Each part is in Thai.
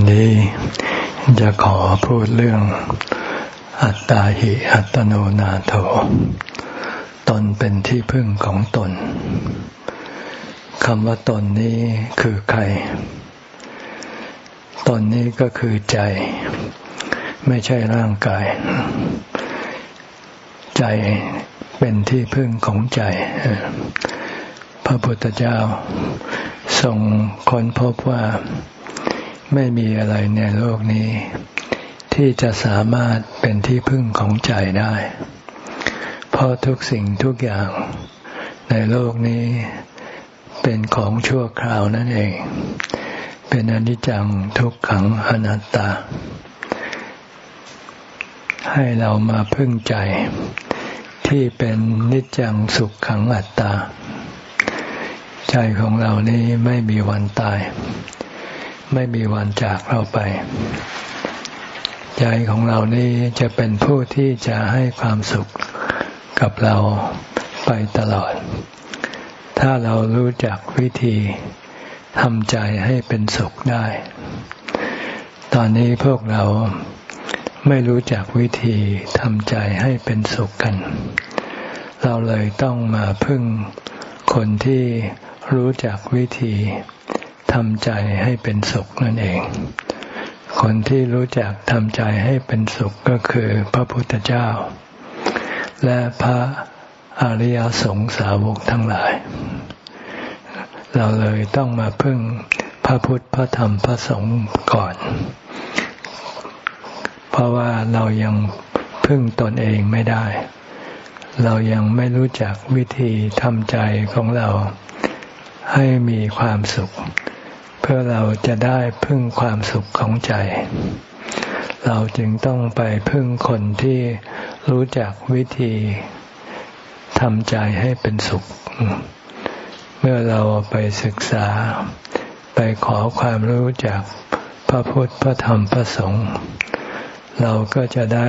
วันนี้จะขอพูดเรื่อง อัตตาหิอัตโนนาโถ ตนเป็นที่พึ่งของตนคำว่าตนนี้คือใคร ตนนี้ก็คือใจ ไม่ใช่ร่างกาย ใจเป็นที่พึ่งของใจ พระพุทธเจ้าทรงค้นพบว่า ไม่มีอะไรในโลกนี้ ที่จะสามารถเป็นที่พึ่งของใจได้ เพราะทุกสิ่งทุกอย่างในโลกนี้เป็นของชั่วคราวนั่นเอง เป็นอนิจจังทุกขังอนัตตา ให้เรามาพึ่งใจ ที่เป็นนิจจังสุขขังอัตตา ใจของเรานี้ไม่มีวันตาย ไม่มีวันจากเราไป ใจของเรานี้จะเป็นผู้ที่จะให้ความสุขกับเราไปตลอด ถ้าเรารู้จักวิธีทำใจให้เป็นสุขได้ ตอนนี้พวกเราไม่รู้จักวิธีทำใจให้เป็นสุขกัน เราเลยต้องมาพึ่งคนที่รู้จักวิธี ทำใจให้เป็นสุขนั่นเอง คนที่รู้จักทำใจให้เป็นสุขก็คือพระพุทธเจ้า และพระอริยสงสาวกทั้งหลาย เราเลยต้องมาพึ่งพระพุทธพระธรรมพระสงฆ์ก่อน เพราะว่าเรายังพึ่งตนเองไม่ได้ เรายังไม่รู้จักวิธีทำใจของเราให้มีความสุข เพื่อเราจะได้พึ่งความสุขของใจ เราจึงต้องไปพึ่งคนที่รู้จักวิธีทำใจให้เป็นสุข เมื่อเราไปศึกษา ไปขอความรู้จากพระพุทธพระธรรมพระสงฆ์เราก็จะได้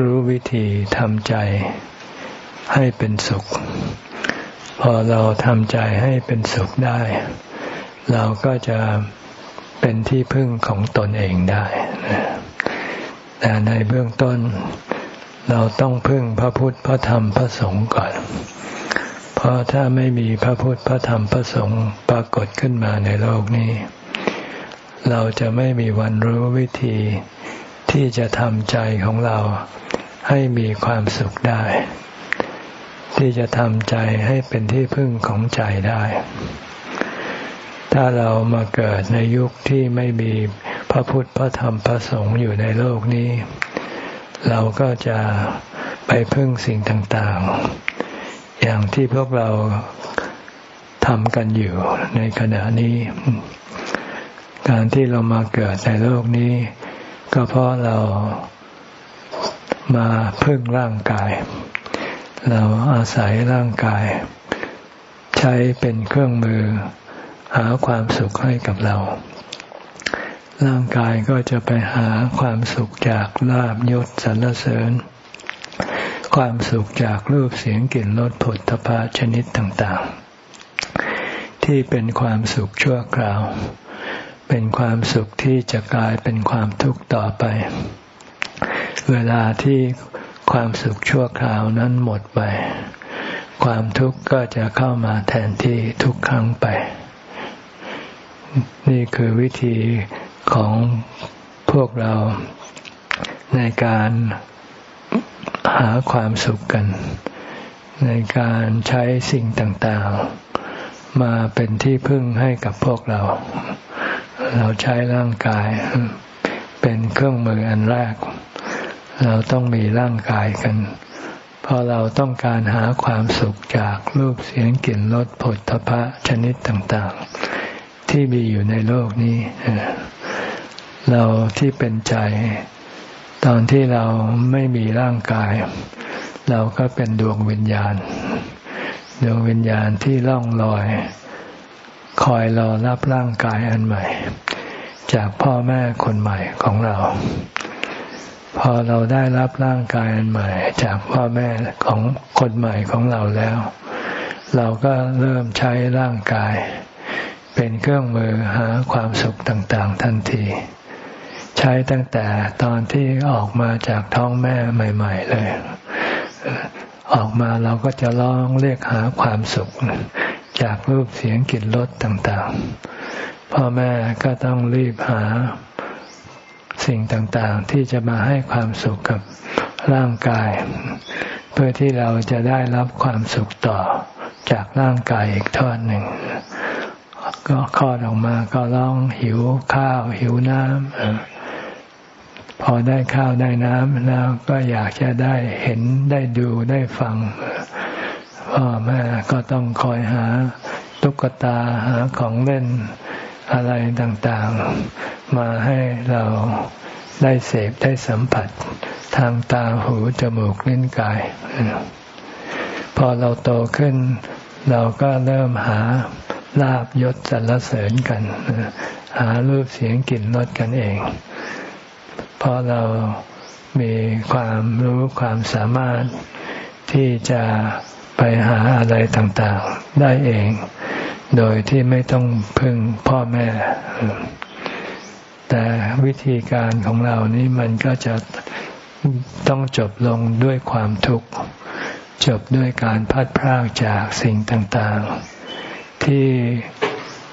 รู้วิธีทำใจให้เป็นสุข พอเราทำใจให้เป็นสุขได้ เราก็จะเป็นที่พึ่งของตนเองได้ แต่ในเบื้องต้นเราต้องพึ่งพระพุทธพระธรรมพระสงฆ์ก่อน เพราะถ้าไม่มีพระพุทธพระธรรมพระสงฆ์ปรากฏขึ้นมาในโลกนี้ เราจะไม่มีวันรู้วิธีที่จะทำใจของเราให้มีความสุขได้ ที่จะทำใจให้เป็นที่พึ่งของใจได้ ถ้าเรามาเกิดในยุคที่ไม่มีพระพุทธพระธรรมพระสงฆ์อยู่ในโลกนี้ เราก็จะไปพึ่งสิ่งต่างๆ อย่างที่พวกเราทำกันอยู่ในขณะนี้ การที่เรามาเกิดในโลกนี้ ก็เพราะเรามาพึ่งร่างกาย เราอาศัยร่างกาย ใช้เป็นเครื่องมือ หาความสุขให้กับเรา ร่างกายก็จะไปหาความสุขจากลาบยศสรรเสริญ ความสุขจากรูปเสียงกลิ่นรสผลทพะชนิดต่างๆ ที่เป็นความสุขชั่วคราว เป็นความสุขที่จะกลายเป็นความทุกข์ต่อไป เวลาที่ความสุขชั่วคราวนั้นหมดไป ความทุกข์ก็จะเข้ามาแทนที่ทุกครั้งไป นี่คือวิธีของพวกเราในการหาความสุขกัน ในการใช้สิ่งต่างๆ มาเป็นที่พึ่งให้กับพวกเรา เราใช้ร่างกาย เป็นเครื่องมืออันแรก เราต้องมีร่างกายกัน เพราะเราต้องการหาความสุขจากรูปเสียงกลิ่นรสผลทพะชนิดต่างๆ ที่มีอยู่ในโลกนี้ เราที่เป็นใจ ตอนที่เราไม่มีร่างกาย เราก็เป็นดวงวิญญาณ ดวงวิญญาณที่ล่องลอย คอยรอรับร่างกายอันใหม่ จากพ่อแม่คนใหม่ของเรา พอเราได้รับร่างกายอันใหม่ จากพ่อแม่ของคนใหม่ของเราแล้ว เราก็เริ่มใช้ร่างกาย เป็นเครื่องมือหาความสุขต่างๆ ทันที ใช้ตั้งแต่ตอนที่ออกมาจากท้องแม่ใหม่ ๆ เลย ออกมาเราก็จะร้องเรียกหาความสุข จากรูปเสียงกลิ่นรสต่างๆ พ่อแม่ก็ต้องรีบหาสิ่งต่างๆ ที่จะมาให้ความสุขกับร่างกาย เพื่อที่เราจะได้รับความสุขต่อจากร่างกายอีกทอดหนึ่ง ก็คลอดออกมาก็ร้องหิวข้าว หิวน้ำพอได้ข้าวได้น้ำแล้วก็อยากจะได้เห็นได้ดูได้ฟังพ่อแม่ก็ต้องคอยหาตุ๊กตาหาของเล่นอะไรต่างๆ มาให้เราได้เสพได้สัมผัส ทางตาหูจมูกลิ้นกาย พอเราโตขึ้น เราก็เริ่มหา ลาบยศสรรเสริญกัน หารูปเสียงกลิ่นรสกันเอง เพราะเรามีความรู้ความสามารถที่จะไปหาอะไรต่างๆ ได้เอง โดยที่ไม่ต้องพึ่งพ่อแม่ แต่วิธีการของเรานี้มันก็จะต้องจบลงด้วยความทุกข์ จบด้วยการพัดพรากจากสิ่งต่างๆ ที่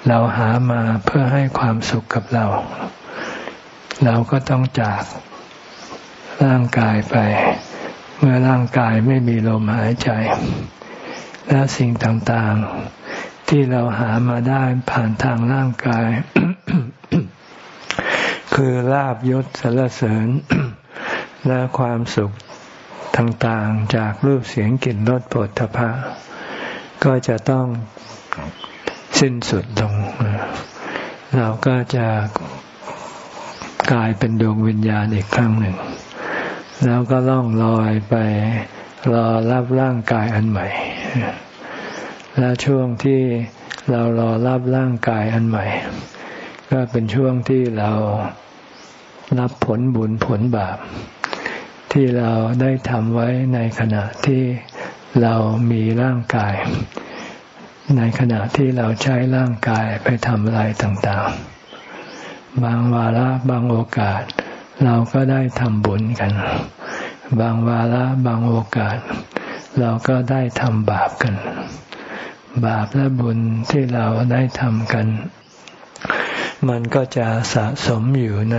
เราหามาเพื่อให้ความสุขกับเรา เราก็ต้องจากร่างกายไป เมื่อร่างกายไม่มีลมหายใจ และสิ่งต่างๆ ที่เราหามาได้ผ่านทางร่างกาย คือลาบยศสรรเสริญ และความสุขต่างๆ จากรูปเสียงกลิ่นรสปดทพะก็จะต้อง สิ้นสุดลง เราก็จะกลายเป็นดวงวิญญาณอีกครั้งหนึ่ง แล้วก็ล่องลอยไปรอรับร่างกายอันใหม่ และช่วงที่เรารอรับร่างกายอันใหม่ ก็เป็นช่วงที่เรารับผลบุญผลบาป ที่เราได้ทำไว้ในขณะที่เรามีร่างกาย ในขณะที่เราใช้ร่างกายไปทำอะไรต่างๆ บางวาระบางโอกาส เราก็ได้ทำบุญกัน บางวาระบางโอกาส เราก็ได้ทำบาปกัน บาปและบุญที่เราได้ทำกัน มันก็จะสะสมอยู่ใน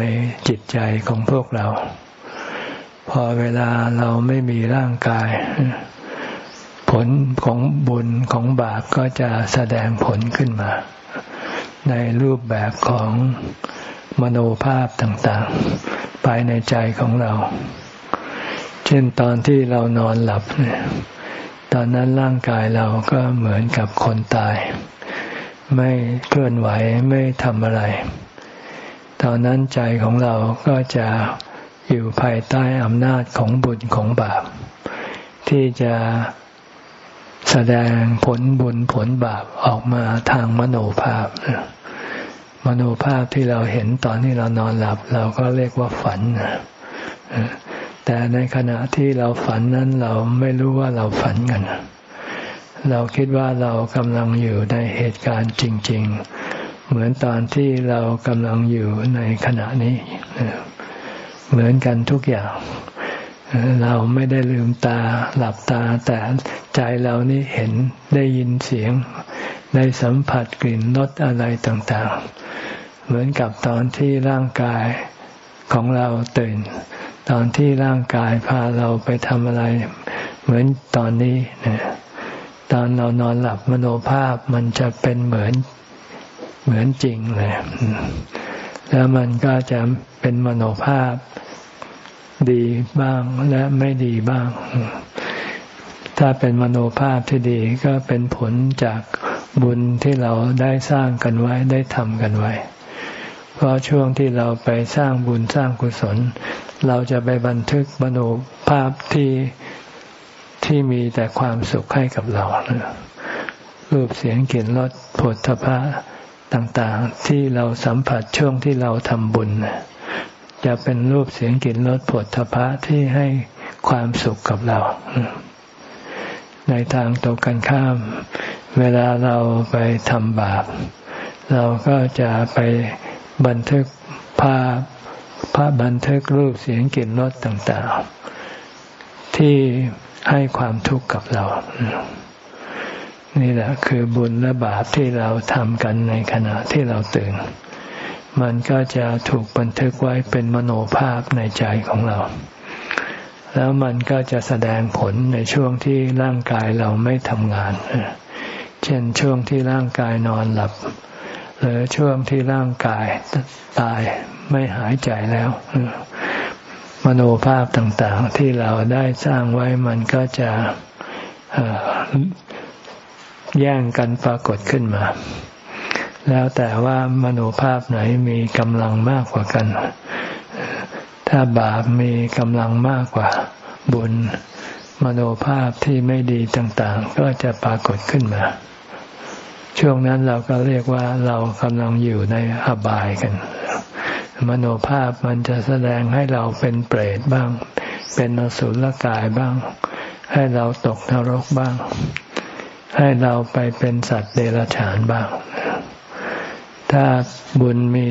จิตใจของพวกเรา พอเวลาเราไม่มีร่างกาย ผลของบุญของบาปก็จะแสดงผลขึ้นมา ในรูปแบบของมโนภาพต่างๆ ภายในใจของเรา เช่นตอนที่เรานอนหลับเนี่ยตอนนั้นร่างกายเราก็เหมือนกับคนตาย ไม่เคลื่อนไหวไม่ทำอะไร ตอนนั้นใจของเราก็จะอยู่ภายใต้อำนาจของบุญของบาป ที่จะ แสดงผลบุญผลบาปออกมาทางมโนภาพ มโนภาพที่เราเห็นตอนที่เรานอนหลับ เราก็เรียกว่าฝัน แต่ในขณะที่เราฝันนั้นเราไม่รู้ว่าเราฝันกัน เราคิดว่าเรากำลังอยู่ในเหตุการณ์จริง ๆ เหมือนตอนที่เรากำลังอยู่ในขณะนี้ เหมือนกันทุกอย่าง เราไม่ได้ลืมตาหลับตา แต่ใจเรานี่เห็นได้ยินเสียง ได้สัมผัสกลิ่นรสอะไรต่างๆ เหมือนกับตอนที่ร่างกายของเราตื่น ตอนที่ร่างกายพาเราไปทำอะไร เหมือนตอนนี้นตอนเรานอนหลับมโนภาพมันจะเป็นเหมือนเหมือนจริงเลยแล้วมันก็จะเป็นมโนภาพ ดีบ้างและไม่ดีบ้าง ถ้าเป็นมโนภาพที่ดีก็เป็นผลจากบุญที่เราได้สร้างกันไว้ได้ทำกันไว้ เพราะช่วงที่เราไปสร้างบุญสร้างกุศล เราจะไปบันทึกมโนภาพที่ที่มีแต่ความสุขให้กับเรารูปเสียงกลิ่นรสผลทพะต่างๆ ที่เราสัมผัสช่วงที่เราทำบุญ จะเป็นรูปเสียงกลิ่นรสผลทพะที่ให้ความสุขกับเรา ในทางตรงกันข้าม เวลาเราไปทำบาป เราก็จะไปบันทึกภาพภาพบันทึกรูปเสียงกลิ่นรสต่างๆ ที่ให้ความทุกข์กับเรา นี่แหละคือบุญและบาปที่เราทำกันในขณะที่เราตื่น มันก็จะถูกบันทึกไว้เป็นมโนภาพในใจของเรา แล้วมันก็จะแสดงผลในช่วงที่ร่างกายเราไม่ทำงาน เช่นช่วงที่ร่างกายนอนหลับ หรือช่วงที่ร่างกายตายไม่หายใจแล้ว มโนภาพต่างๆ ที่เราได้สร้างไว้มันก็จะแย่งกันปรากฏขึ้นมา แล้วแต่ว่ามโนภาพไหนมีกำลังมากกว่ากัน ถ้าบาปมีกำลังมากกว่าบุญ มโนภาพที่ไม่ดีต่างๆ ก็จะปรากฏขึ้นมา ช่วงนั้นเราก็เรียกว่าเรากำลังอยู่ในอบายกัน มโนภาพมันจะแสดงให้เราเป็นเปรตบ้าง เป็นนสุลกายบ้าง ให้เราตกนรกบ้าง ให้เราไปเป็นสัตว์เดรัจฉานบ้าง ถ้าบุญมี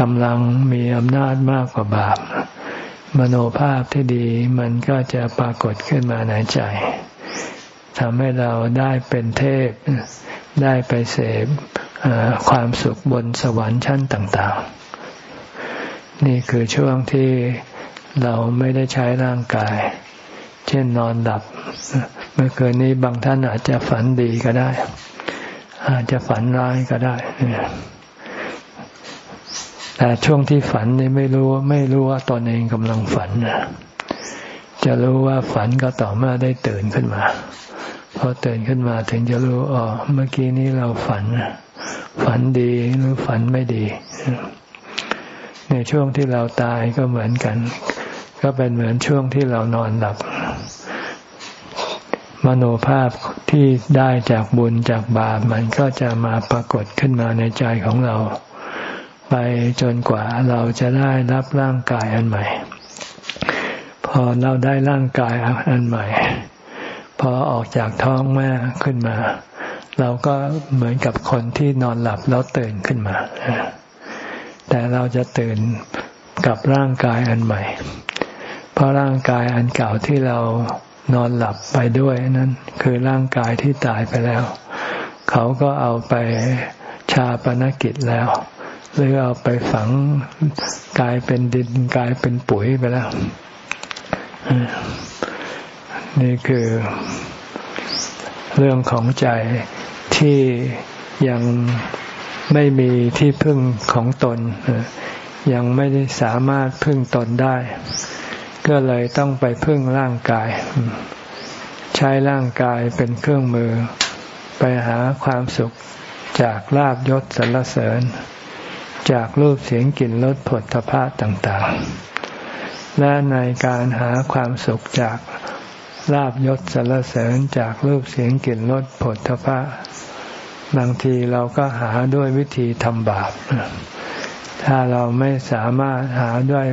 กำลังมีอำนาจมากกว่าบาป มโนภาพที่ดีมันก็จะปรากฏขึ้นมาในใจทำให้เราได้เป็นเทพ ได้ไปเสพความสุขบนสวรรค์ชั้นต่าง ๆ นี่คือช่วงที่เราไม่ได้ใช้ร่างกาย เช่นนอนหลับ เมื่อคืนนี้บางท่านอาจจะฝันดีก็ได้ อาจจะฝันร้ายก็ได้ แต่ช่วงที่ฝันนี่ไม่รู้ไม่รู้ว่าตนเองกำลังฝันจะรู้ว่าฝันก็ต่อเมื่อได้ตื่นขึ้นมาพอตื่นขึ้นมาถึงจะรู้อ๋อเมื่อกี้นี้เราฝัน ฝันดีหรือฝันไม่ดี ในช่วงที่เราตายก็เหมือนกัน ก็เป็นเหมือนช่วงที่เรานอนหลับ มโนภาพที่ได้จากบุญจากบาปมันก็จะมาปรากฏขึ้นมาในใจของเรา ไปจนกว่าเราจะได้รับร่างกายอันใหม่ พอเราได้ร่างกายอันใหม่ พอออกจากท้องแม่ขึ้นมา เราก็เหมือนกับคนที่นอนหลับแล้วตื่นขึ้นมา แต่เราจะตื่นกับร่างกายอันใหม่ เพราะร่างกายอันเก่าที่เรานอนหลับไปด้วยนั้นคือร่างกายที่ตายไปแล้ว เขาก็เอาไปชาปนกิจแล้ว หรือเอาไปฝังกลายเป็นดินกลายเป็นปุ๋ยไปแล้ว นี่คือเรื่องของใจที่ยังไม่มีที่พึ่งของตน ยังไม่ได้สามารถพึ่งตนได้ ก็เลยต้องไปพึ่งร่างกาย ใช้ร่างกายเป็นเครื่องมือ ไปหาความสุขจากลาบยศสรรเสริญ จากรูปเสียงกลิ่นรสผลทพะต่างๆ และในการหาความสุขจากลาบยศสรรเสริญจากรูปเสียงกลิ่นรสผลทพะบางทีเราก็หาด้วยวิธีทำบาป ถ้าเราไม่สามารถหาด้วย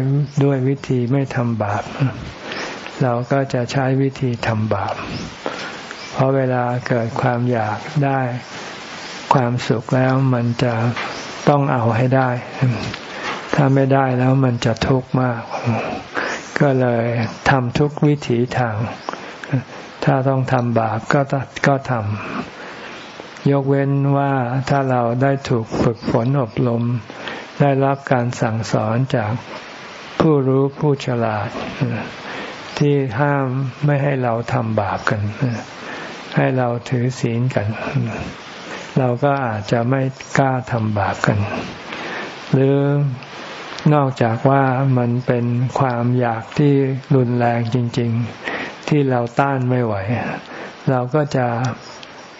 ด้วยวิธีไม่ทำบาป เราก็จะใช้วิธีทำบาป เพราะเวลาเกิดความอยากได้ความสุขแล้วมันจะ ต้องเอาให้ได้ ถ้าไม่ได้แล้วมันจะทุกข์มาก ก็เลยทำทุกวิถีทาง ถ้าต้องทำบาปก็ก็ทำยกเว้นว่าถ้าเราได้ถูกฝึกฝนอบรม ได้รับการสั่งสอนจากผู้รู้ผู้ฉลาด ที่ห้ามไม่ให้เราทำบาปกัน ให้เราถือศีลกัน เราก็อาจจะไม่กล้าทำบาปกัน หรือนอกจากว่ามันเป็นความอยากที่รุนแรงจริง ๆ ที่เราต้านไม่ไหว เราก็จะ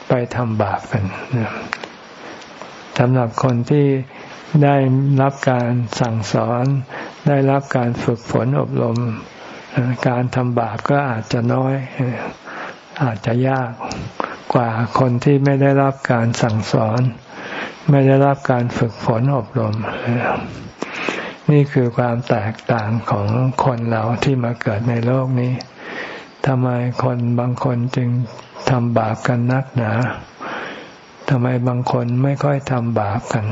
ไปทำบาปกันสำหรับคนที่ได้รับการสั่งสอน ได้รับการฝึกฝนอบรม การทำบาปก็อาจจะน้อย อาจจะยาก กว่าคนที่ไม่ได้รับการสั่งสอน ไม่ได้รับการฝึกฝนอบรม นี่คือความแตกต่างของคนเราที่มาเกิดในโลกนี้ทำไมคนบางคนจึงทำบาปกันนักหนาทำไมบางคนไม่ค่อยทำบาปกัน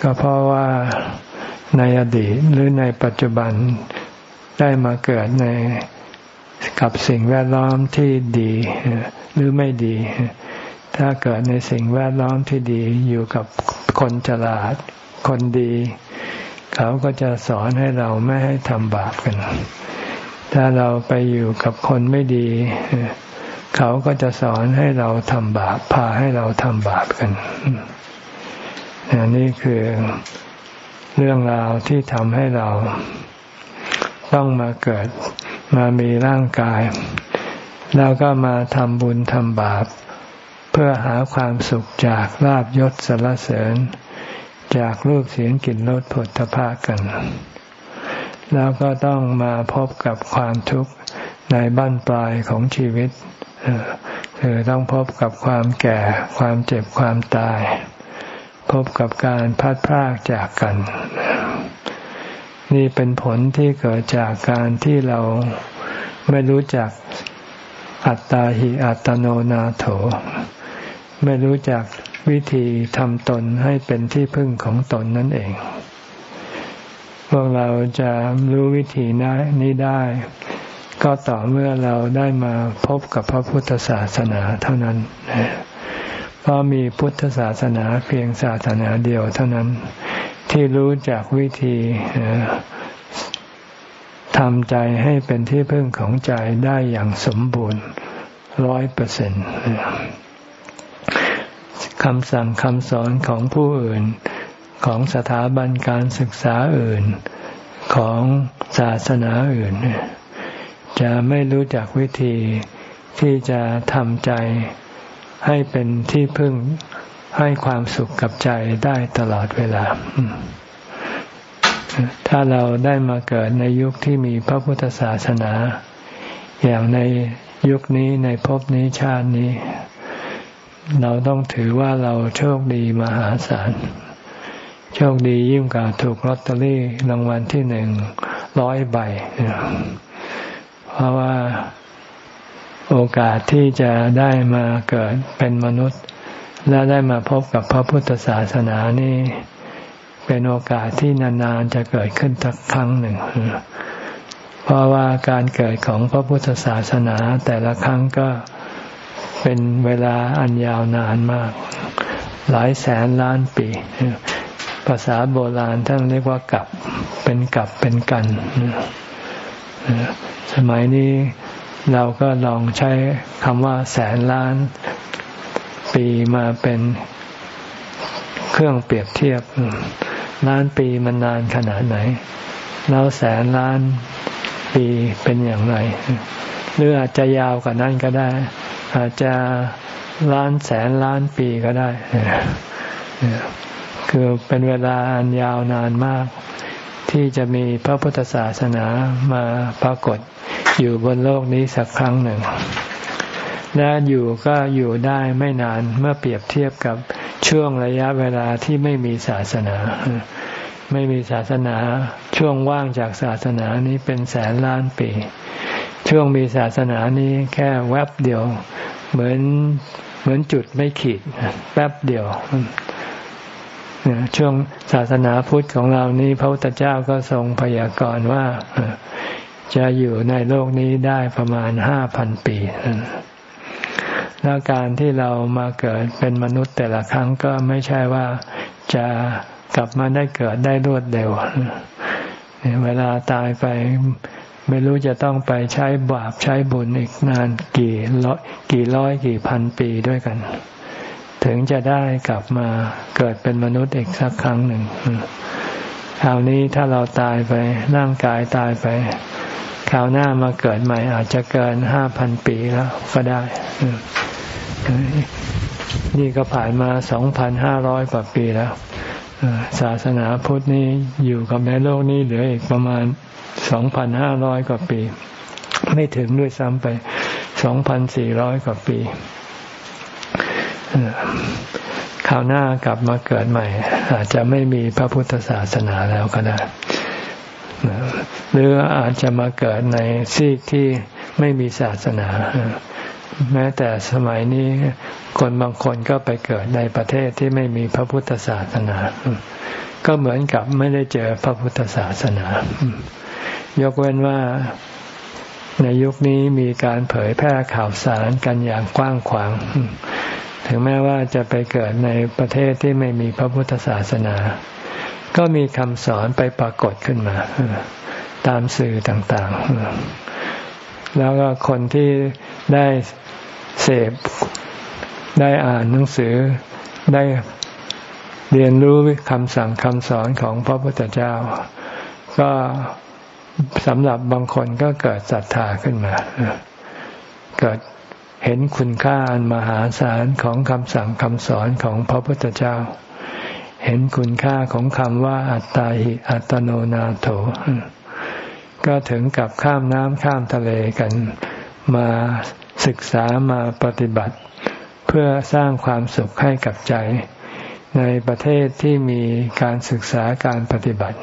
ก็เพราะว่าในอดีตหรือในปัจจุบันได้มาเกิดใน กับสิ่งแวดล้อมที่ดีหรือไม่ดี ถ้าเกิดในสิ่งแวดล้อมที่ดีอยู่กับคนฉลาด คนดี เขาก็จะสอนให้เราไม่ให้ทำบาปกัน ถ้าเราไปอยู่กับคนไม่ดี เขาก็จะสอนให้เราทำบาปพาให้เราทำบาปกันนี่คือเรื่องราวที่ทำให้เราต้องมาเกิด มามีร่างกาย แล้วก็มาทำบุญทำบาป เพื่อหาความสุขจากลาบยศสรรเสริญ จากรูปเสียงกลิ่นรสผลพากัน แล้วก็ต้องมาพบกับความทุกข์ในบั้นปลายของชีวิตคือต้องพบกับความแก่ ความเจ็บความตาย พบกับการพัดพรากจากกัน นี่เป็นผลที่เกิดจากการที่เราไม่รู้จักอัตตาหิอัตโนนาโถ ไม่รู้จักวิธีทำตนให้เป็นที่พึ่งของตนนั่นเอง พวกเราจะรู้วิธีนี้ได้ ก็ต่อเมื่อเราได้มาพบกับพระพุทธศาสนาเท่านั้น เพราะมีพุทธศาสนาเพียงศาสนาเดียวเท่านั้น ที่รู้จักวิธีทำใจให้เป็นที่พึ่งของใจได้อย่างสมบูรณ์ร้อยเปอร์เซ็นต์คำสั่งคำสอนของผู้อื่น ของสถาบันการศึกษาอื่น ของศาสนาอื่น จะไม่รู้จักวิธีที่จะทำใจให้เป็นที่พึ่ง ให้ความสุขกับใจได้ตลอดเวลา ถ้าเราได้มาเกิดในยุคที่มีพระพุทธศาสนา อย่างในยุคนี้ในภพนี้ชาตินี้ เราต้องถือว่าเราโชคดีมหาศาล โชคดียิ่งกว่าถูกลอตเตอรี่รางวัลที่หนึ่งร้อยใบ เพราะว่าโอกาสที่จะได้มาเกิดเป็นมนุษย์ และได้มาพบกับพระพุทธศาสนานี่เป็นโอกาสที่นานๆจะเกิดขึ้นสักครั้งหนึ่ง เพราะว่าการเกิดของพระพุทธศาสนาแต่ละครั้งก็เป็นเวลาอันยาวนานมาก หลายแสนล้านปี ภาษาโบราณท่านเรียกว่ากับเป็นกับเป็นกันสมัยนี้เราก็ลองใช้คำว่าแสนล้าน ปีมาเป็นเครื่องเปรียบเทียบ ล้านปีมันนานขนาดไหน แล้วแสนล้านปีเป็นอย่างไร หรืออาจจะยาวกว่านั้นก็ได้ อาจจะล้านแสนล้านปีก็ได้ คือเป็นเวลาอันยาวนานมาก ที่จะมีพระพุทธศาสนามาปรากฏอยู่บนโลกนี้สักครั้งหนึ่ง และอยู่ก็อยู่ได้ไม่นานเมื่อเปรียบเทียบกับช่วงระยะเวลาที่ไม่มีศาสนา ไม่มีศาสนา ช่วงว่างจากศาสนานี้เป็นแสนล้านปี ช่วงมีศาสนานี้แค่แวบเดียว เหมือนเหมือนจุดไม่ขีดแป๊บเดียวช่วงศาสนาพุทธของเรานี้พระพุทธเจ้าก็ทรงพยากรณ์ว่าจะอยู่ในโลกนี้ได้ประมาณห้าพันปี แล้วการที่เรามาเกิดเป็นมนุษย์แต่ละครั้งก็ไม่ใช่ว่าจะกลับมาได้เกิดได้รวดเร็ว เวลาตายไปไม่รู้จะต้องไปใช้บาปใช้บุญอีกนานกี่ร้อยกี่ร้อยกี่พันปีด้วยกัน ถึงจะได้กลับมาเกิดเป็นมนุษย์อีกสักครั้งหนึ่งคราวนี้ถ้าเราตายไปร่างกายตายไปคราวหน้ามาเกิดใหม่อาจจะเกินห้าพันปีแล้วก็ได้ นี่ก็ผ่านมาสองพันห้าร้อยกว่าปีแล้วศาสนาพุทธนี่อยู่กับในโลกนี้เหลืออีกประมาณสองพันห้าร้อยกว่าปี ไม่ถึงด้วยซ้ำไปสองพันสี่ร้อยกว่าปีคราวหน้ากลับมาเกิดใหม่ อาจจะไม่มีพระพุทธศาสนาแล้วก็ได้หรืออาจจะมาเกิดในซีกที่ไม่มีศาสนา แม้แต่สมัยนี้คนบางคนก็ไปเกิดในประเทศที่ไม่มีพระพุทธศาสนา ก็เหมือนกับไม่ได้เจอพระพุทธศาสนา ยกเว้นว่าในยุคนี้มีการเผยแพร่ข่าวสารกันอย่างกว้างขวาง ถึงแม้ว่าจะไปเกิดในประเทศที่ไม่มีพระพุทธศาสนา ก็มีคำสอนไปปรากฏขึ้นมา ตามสื่อต่างๆ แล้วก็คนที่ได้ เสพได้อ่านหนังสือได้เรียนรู้คำสั่งคำสอนของพระพุทธเจ้า ก็สำหรับบางคนก็เกิดศรัทธาขึ้นมา เกิดเห็นคุณค่าอันมหาศาลของคำสั่งคำสอนของพระพุทธเจ้า เห็นคุณค่าของคำว่าอัตตาหิอัตโนนาโถ ก็ถึงกับข้ามน้ำข้ามทะเลกันมา ศึกษามาปฏิบัติ เพื่อสร้างความสุขให้กับใจ ในประเทศที่มีการศึกษาการปฏิบัติ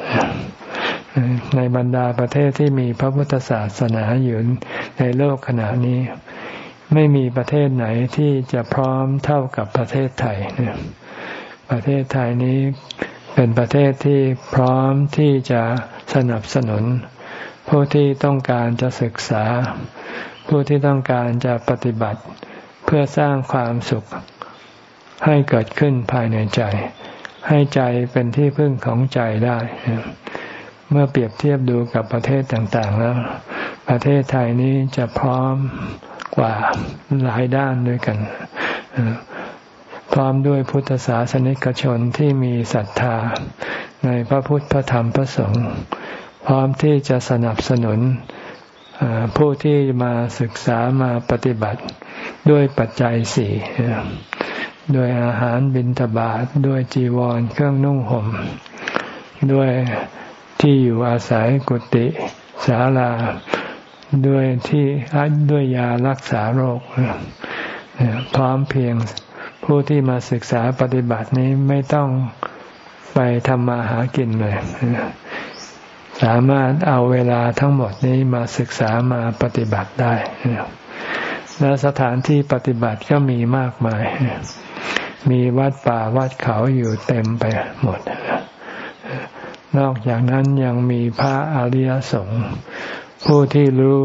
ในบรรดาประเทศที่มีพระพุทธศาสนาอยู่ในโลกขณะนี้ ไม่มีประเทศไหนที่จะพร้อมเท่ากับประเทศไทย ประเทศไทยนี้เป็นประเทศที่พร้อมที่จะสนับสนุนผู้ที่ต้องการจะศึกษา ผู้ที่ต้องการจะปฏิบัติเพื่อสร้างความสุข ให้เกิดขึ้นภายในใจ ให้ใจเป็นที่พึ่งของใจได้ เมื่อเปรียบเทียบดูกับประเทศต่าง ๆ แล้ว ประเทศไทยนี้จะพร้อมกว่าหลายด้านด้วยกัน พร้อมด้วยพุทธศาสนิกชนที่มีศรัทธาในพระพุทธพระธรรมพระสงฆ์พร้อมที่จะสนับสนุน ผู้ที่มาศึกษามาปฏิบัติด้วยปัจจัยสี่ด้วยอาหารบิณฑบาตด้วยจีวรเครื่องนุ่งห่ม ด้วยที่อยู่อาศัยกุฏิศาลาด้วยที่ด้วยยารักษาโรคพร้อมเพียงผู้ที่มาศึกษาปฏิบัตินี้ไม่ต้องไปทำมาหากินเลย สามารถเอาเวลาทั้งหมดนี้มาศึกษามาปฏิบัติได้และสถานที่ปฏิบัติก็มีมากมาย มีวัดป่าวัดเขาอยู่เต็มไปหมด นอกจากนั้นยังมีพระอริยสงฆ์ผู้ที่รู้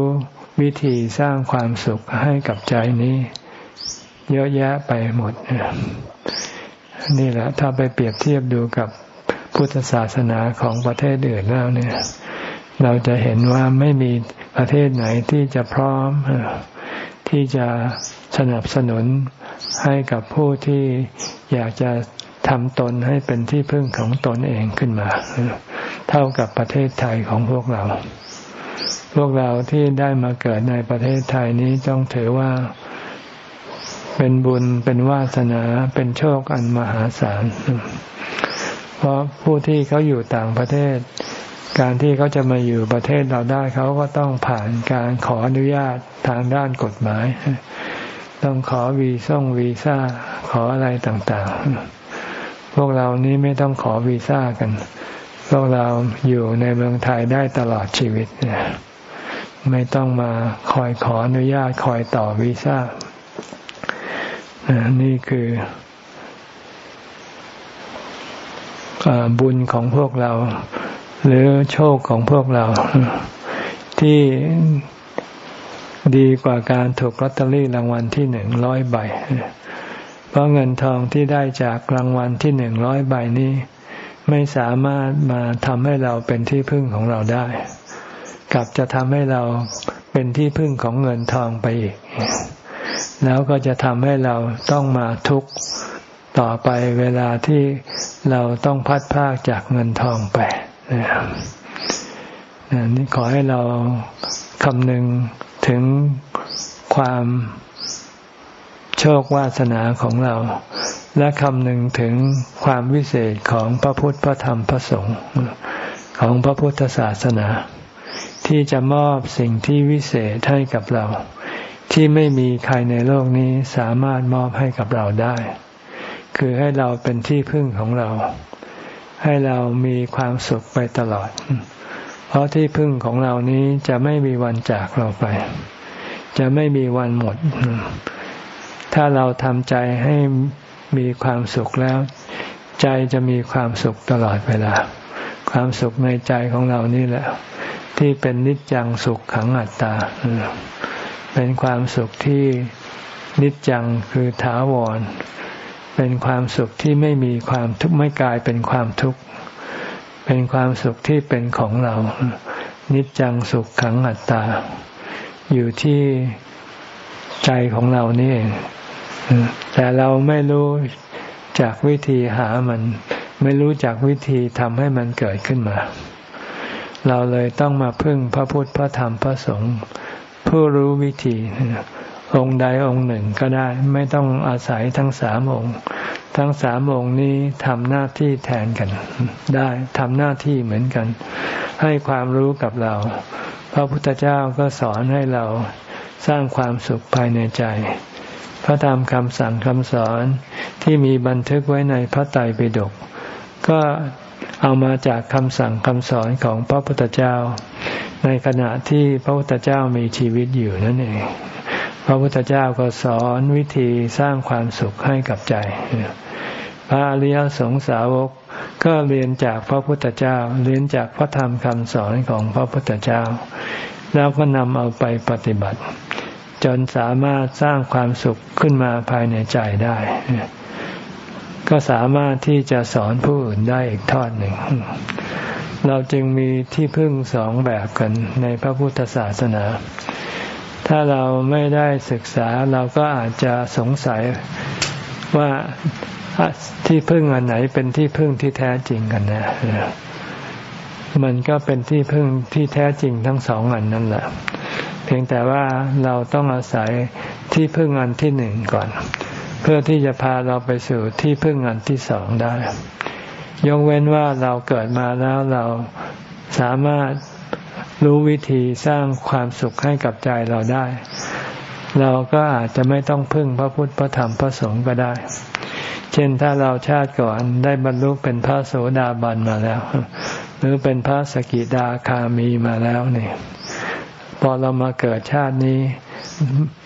วิธีสร้างความสุขให้กับใจนี้ เยอะแยะไปหมด นี่แหละ ถ้าไปเปรียบเทียบดูกับ พุทธศาสนาของประเทศอื่นแล้วเนี่ย เราจะเห็นว่าไม่มีประเทศไหนที่จะพร้อมที่จะสนับสนุนให้กับผู้ที่อยากจะทำตนให้เป็นที่พึ่งของตนเองขึ้นมา เท่ากับประเทศไทยของพวกเรา พวกเราที่ได้มาเกิดในประเทศไทยนี้ต้องถือว่าเป็นบุญเป็นวาสนาเป็นโชคอันมหาศาล เพราะผู้ที่เขาอยู่ต่างประเทศ การที่เขาจะมาอยู่ประเทศเราได้เขาก็ต้องผ่านการขออนุญาตทางด้านกฎหมาย ต้องขอวีซ่งวีซ่าขออะไรต่างๆ พวกเรานี้ไม่ต้องขอวีซ่ากัน พวกเราอยู่ในเมืองไทยได้ตลอดชีวิตเนี่ยไม่ต้องมาคอยขออนุญาตคอยต่อวีซ่านี่คือ บุญของพวกเรา หรือโชคของพวกเรา ที่ดีกว่าการถูกลอตเตอรี่รางวัลที่หนึ่งร้อยใบ เพราะเงินทองที่ได้จากรางวัลที่หนึ่งร้อยใบนี้ ไม่สามารถมาทำให้เราเป็นที่พึ่งของเราได้ กลับจะทำให้เราเป็นที่พึ่งของเงินทองไปอีก แล้วก็จะทำให้เราต้องมาทุกข์ ต่อไปเวลาที่เราต้องพัดพากจากเงินทองไปนี่ขอให้เราคำนึงถึงความโชควาสนาของเรา และคำหนึ่งถึงความวิเศษของพระพุทธพระธรรมพระสงฆ์ของพระพุทธศาสนา ที่จะมอบสิ่งที่วิเศษให้กับเรา ที่ไม่มีใครในโลกนี้สามารถมอบให้กับเราได้ คือให้เราเป็นที่พึ่งของเรา ให้เรามีความสุขไปตลอด เพราะที่พึ่งของเรานี้จะไม่มีวันจากเราไป จะไม่มีวันหมด ถ้าเราทำใจให้มีความสุขแล้ว ใจจะมีความสุขตลอดเวลา ความสุขในใจของเรานี่แหละ ที่เป็นนิจจังสุขขังอัตตาเป็นความสุขที่นิจจังคือถาวร เป็นความสุขที่ไม่มีความทุกข์ไม่กลายเป็นความทุกข์เป็นความสุขที่เป็นของเรา นิจจังสุขขังอัตตา อยู่ที่ใจของเรานี่เองแต่เราไม่รู้จากวิธีหามัน ไม่รู้จากวิธีทำให้มันเกิดขึ้นมา เราเลยต้องมาพึ่งพระพุทธพระธรรมพระสงฆ์ผู้รู้วิธี องค์ใดองค์หนึ่งก็ได้ ไม่ต้องอาศัยทั้งสามองค์ ทั้งสามองค์นี้ทำหน้าที่แทนกัน ได้ทำหน้าที่เหมือนกัน ให้ความรู้กับเรา พระพุทธเจ้าก็สอนให้เราสร้างความสุขภายในใจ พระธรรมคำสั่งคำสอนที่มีบันทึกไว้ในพระไตรปิฎกก็เอามาจากคำสั่งคำสอนของพระพุทธเจ้า ในขณะที่พระพุทธเจ้ามีชีวิตอยู่นั่นเอง พระพุทธเจ้าก็สอนวิธีสร้างความสุขให้กับใจ พระอริยสงสาวกก็เรียนจากพระพุทธเจ้า เรียนจากพระธรรมคำสอนของพระพุทธเจ้า แล้วก็นำเอาไปปฏิบัติ จนสามารถสร้างความสุขขึ้นมาภายในใจได้ ก็สามารถที่จะสอนผู้อื่นได้อีกทอดหนึ่ง เราจึงมีที่พึ่งสองแบบกันในพระพุทธศาสนา ถ้าเราไม่ได้ศึกษาเราก็อาจจะสงสัยว่าที่พึ่งอันไหนเป็นที่พึ่งที่แท้จริงกันนะมันก็เป็นที่พึ่งที่แท้จริงทั้งสองอันนั่นแหละ เพียงแต่ว่าเราต้องอาศัยที่พึ่งอันที่หนึ่งก่อน เพื่อที่จะพาเราไปสู่ที่พึ่งอันที่สองได้ ยกเว้นว่าเราเกิดมาแล้วเราสามารถ รู้วิธีสร้างความสุขให้กับใจเราได้ เราก็อาจจะไม่ต้องพึ่งพระพุทธพระธรรมพระสงฆ์ก็ได้ เช่นถ้าเราชาติก่อนได้บรรลุเป็นพระโสดาบันมาแล้ว หรือเป็นพระสกิดาคามีมาแล้วเนี่ยพอเรามาเกิดชาตินี้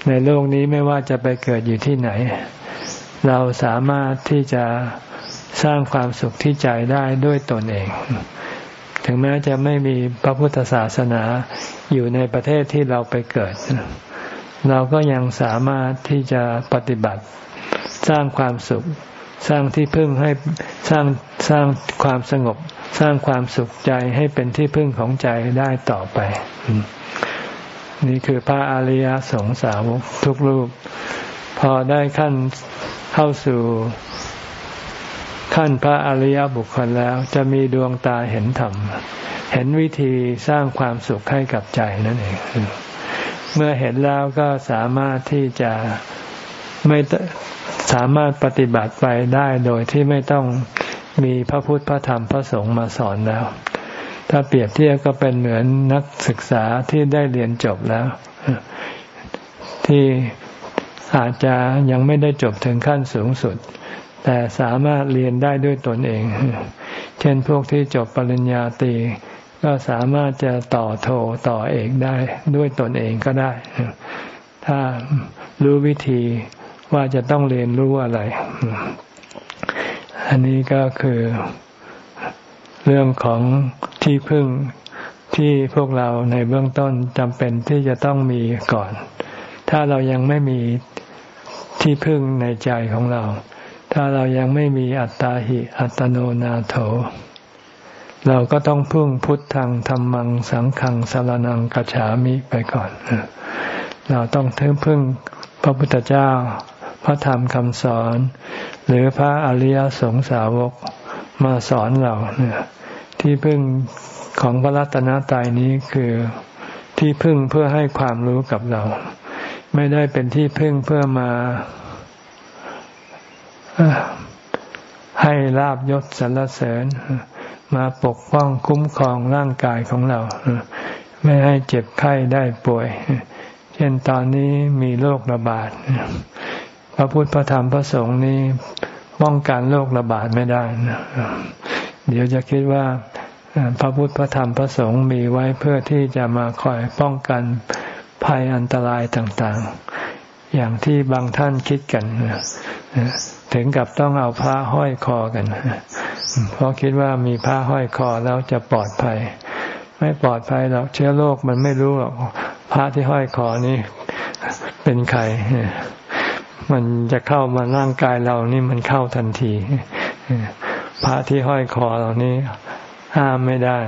ในโลกนี้ไม่ว่าจะไปเกิดอยู่ที่ไหน เราสามารถที่จะสร้างความสุขที่ใจได้ด้วยตนเอง ถึงแม้จะไม่มีพระพุทธศาสนาอยู่ในประเทศที่เราไปเกิด เราก็ยังสามารถที่จะปฏิบัติสร้างความสุข สร้างที่พึ่งให้สร้างสร้างความสงบ สร้างความสุขใจให้เป็นที่พึ่งของใจได้ต่อไป นี่คือพระอริยสงสาวกทุกรูป พอได้ขั้นเข้าสู่ ขั้นพระอริยบุคคลแล้วจะมีดวงตาเห็นธรรม เห็นวิธีสร้างความสุขให้กับใจนั่นเอง เมื่อเห็นแล้วก็สามารถที่จะไม่สามารถปฏิบัติไปได้โดยที่ไม่ต้องมีพระพุทธพระธรรมพระสงฆ์มาสอนแล้ว ถ้าเปรียบเทียบก็เป็นเหมือนนักศึกษาที่ได้เรียนจบแล้ว ที่อาจจะยังไม่ได้จบถึงขั้นสูงสุด แต่สามารถเรียนได้ด้วยตนเอง เช่นพวกที่จบปริญญาตรีก็สามารถจะต่อโทต่อเอกได้ด้วยตนเองก็ได้ ถ้ารู้วิธีว่าจะต้องเรียนรู้อะไร อันนี้ก็คือเรื่องของที่พึ่งที่พวกเราในเบื้องต้นจำเป็นที่จะต้องมีก่อน ถ้าเรายังไม่มีที่พึ่งในใจของเรา ถ้าเรายังไม่มีอัตตาหิอัตโนนาโถ เราก็ต้องพึ่งพุทธังธรรมังสังขังสารนังกัจฉามิไปก่อน เราต้องถึงพึ่งพระพุทธเจ้า พระธรรมคำสอน หรือพระอริยสงสาวกมาสอนเราเนี่ยที่พึ่งของพระรัตนตรัยนี้คือที่พึ่งเพื่อให้ความรู้กับเรา ไม่ได้เป็นที่พึ่งเพื่อมา ให้ลาบยศสรรเสริญ มาปกป้องคุ้มครองร่างกายของเรา ไม่ให้เจ็บไข้ได้ป่วย เช่นตอนนี้มีโรคระบาด พระพุทธพระธรรมพระสงฆ์นี้ป้องกันโรคระบาดไม่ได้เดี๋ยวจะคิดว่าพระพุทธพระธรรมพระสงฆ์มีไว้เพื่อที่จะมาคอยป้องกันภัยอันตรายต่างๆ อย่างที่บางท่านคิดกันถึงกับต้องเอาผ้าห้อยคอกันเพราะคิดว่ามีผ้าห้อยคอแล้วจะปลอดภัย ไม่ปลอดภัยหรอกเชื้อโรคมันไม่รู้หรอกผ้าที่ห้อยคอนี้เป็นใครมันจะเข้ามาร่างกายเรานี่มันเข้าทันทีพระที่ห้อยคอเหล่านี้ ห้ามไม่ได้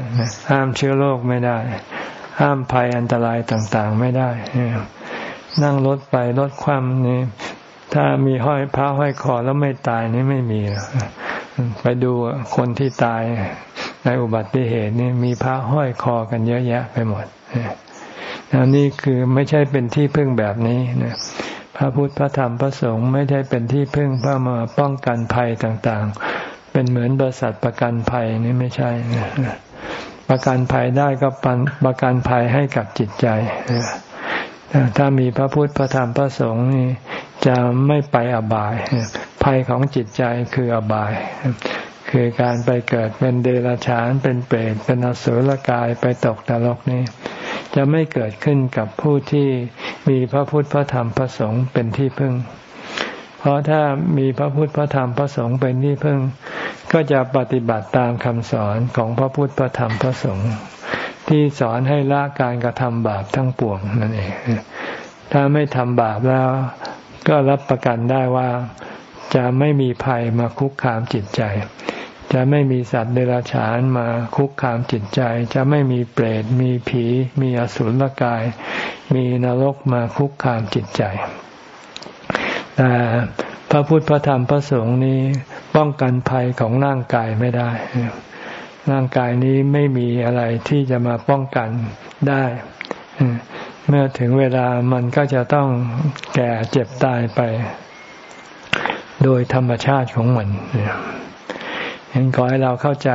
ห้ามเชื้อโรคไม่ได้ ห้ามภัยอันตรายต่างๆไม่ได้ นั่งรถไปรถคว่ำนี่ถ้ามีห้อยพระห้อยคอแล้วไม่ตายนี่ไม่มีไปดูคนที่ตายในอุบัติเหตุนี่มีพระห้อยคอกันเยอะแยะไปหมดนี่คือไม่ใช่เป็นที่พึ่งแบบนี้นะพระพุทธพระธรรมพระสงฆ์ไม่ได้เป็นที่พึ่งเพื่อมาป้องกันภัยต่างๆ เป็นเหมือนบริษัทประกันภัยนี่ไม่ใช่ประกันภัยได้ก็ประกันภัยให้กับจิตใจ ถ้ามีพระพุทธพระธรรมพระสงฆ์นี่จะไม่ไปอบาย ภัยของจิตใจคืออบาย คือการไปเกิดเป็นเดรัจฉานเป็นเปรตเป็นอสุรกายไปตกนรกนี่จะไม่เกิดขึ้นกับผู้ที่มีพระพุทธพระธรรมพระสงฆ์เป็นที่พึ่ง เพราะถ้ามีพระพุทธพระธรรมพระสงฆ์เป็นที่พึ่ง ก็จะปฏิบัติตามคำสอนของพระพุทธพระธรรมพระสงฆ์ ที่สอนให้ละการกระทำบาปทั้งปวงนั่นเอง ถ้าไม่ทำบาปแล้ว ก็รับประกันได้ว่าจะไม่มีภัยมาคุกคามจิตใจ จะไม่มีสัตว์เดรัจฉานมาคุกคามจิตใจ จะไม่มีเปรต มีผี มีอสุรกาย มีนรกมาคุกคามจิตใจ แต่พระพุทธพระธรรมพระสงฆ์นี้ป้องกันภัยของร่างกายไม่ได้ ร่างกายนี้ไม่มีอะไรที่จะมาป้องกันได้ เมื่อถึงเวลามันก็จะต้องแก่เจ็บตายไป โดยธรรมชาติของมันเห็นขอให้เราเข้าใจ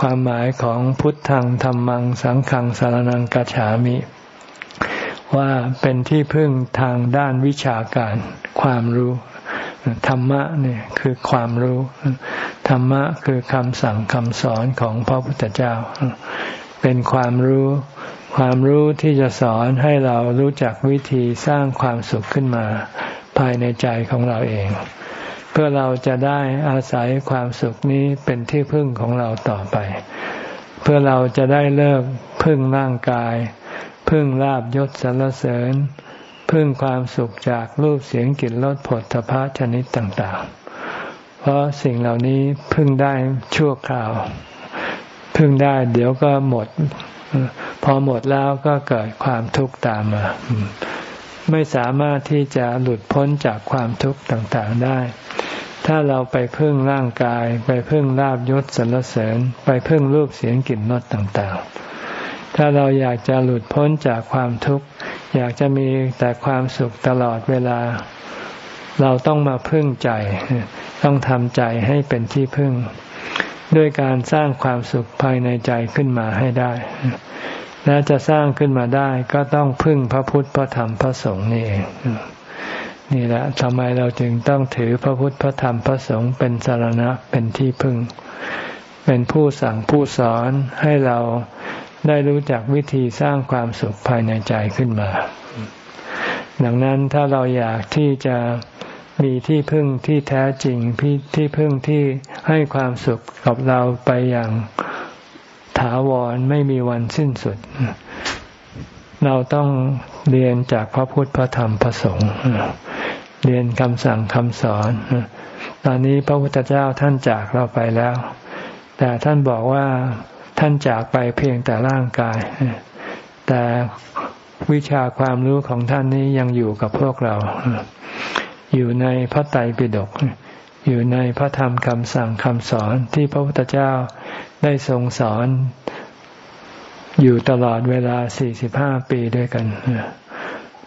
ความหมายของพุทธังธรรมัง สังขังสารนังกัจฉามิ ว่าเป็นที่พึ่งทางด้านวิชาการความรู้ ธรรมะเนี่ยคือความรู้ ธรรมะคือคำสั่งคำสอนของพระพุทธเจ้า เป็นความรู้ ความรู้ที่จะสอนให้เรารู้จักวิธีสร้างความสุขขึ้นมา ภายในใจของเราเอง เพื่อเราจะได้อาศัยความสุขนี้เป็นที่พึ่งของเราต่อไป เพื่อเราจะได้เลิกพึ่งร่างกาย พึ่งลาบยศสรรเสริญ พึ่งความสุขจากรูปเสียงกลิ่นรสผลทพะชนิดต่างๆ เพราะสิ่งเหล่านี้พึ่งได้ชั่วคราว พึ่งได้เดี๋ยวก็หมด พอหมดแล้วก็เกิดความทุกข์ตามมา ไม่สามารถที่จะหลุดพ้นจากความทุกข์ต่างๆได้ ถ้าเราไปพึ่งร่างกาย ไปพึ่งลาบยศสรรเสริญ ไปพึ่งรูปเสียงกลิ่นรสต่างๆ ถ้าเราอยากจะหลุดพ้นจากความทุกข์ อยากจะมีแต่ความสุขตลอดเวลา เราต้องมาพึ่งใจ ต้องทำใจให้เป็นที่พึ่ง ด้วยการสร้างความสุขภายในใจขึ้นมาให้ได้ และจะสร้างขึ้นมาได้ก็ต้องพึ่งพระพุทธพระธรรมพระสงฆ์นี่เองนี่แหละทำไมเราจึงต้องถือพระพุทธพระธรรมพระสงฆ์เป็นสารณะเป็นที่พึ่ง เป็นผู้สั่งผู้สอนให้เรา ได้รู้จักวิธีสร้างความสุขภายในใจขึ้นมา ดังนั้นถ้าเราอยากที่จะมีที่พึ่งที่แท้จริงที่พึ่งที่ให้ความสุขกับเราไปอย่างถาวรไม่มีวันสิ้นสุด เราต้องเรียนจากพระพุทธพระธรรมพระสงฆ์เรียนคำสั่งคำสอน ตอนนี้พระพุทธเจ้าท่านจากเราไปแล้ว แต่ท่านบอกว่า ท่านจากไปเพียงแต่ร่างกาย แต่วิชาความรู้ของท่านนี้ยังอยู่กับพวกเรา อยู่ในพระไตรปิฎกอยู่ในพระธรรมคำสั่งคำสอนที่พระพุทธเจ้าได้ทรงสอนอยู่ตลอดเวลา 45 ปีด้วยกัน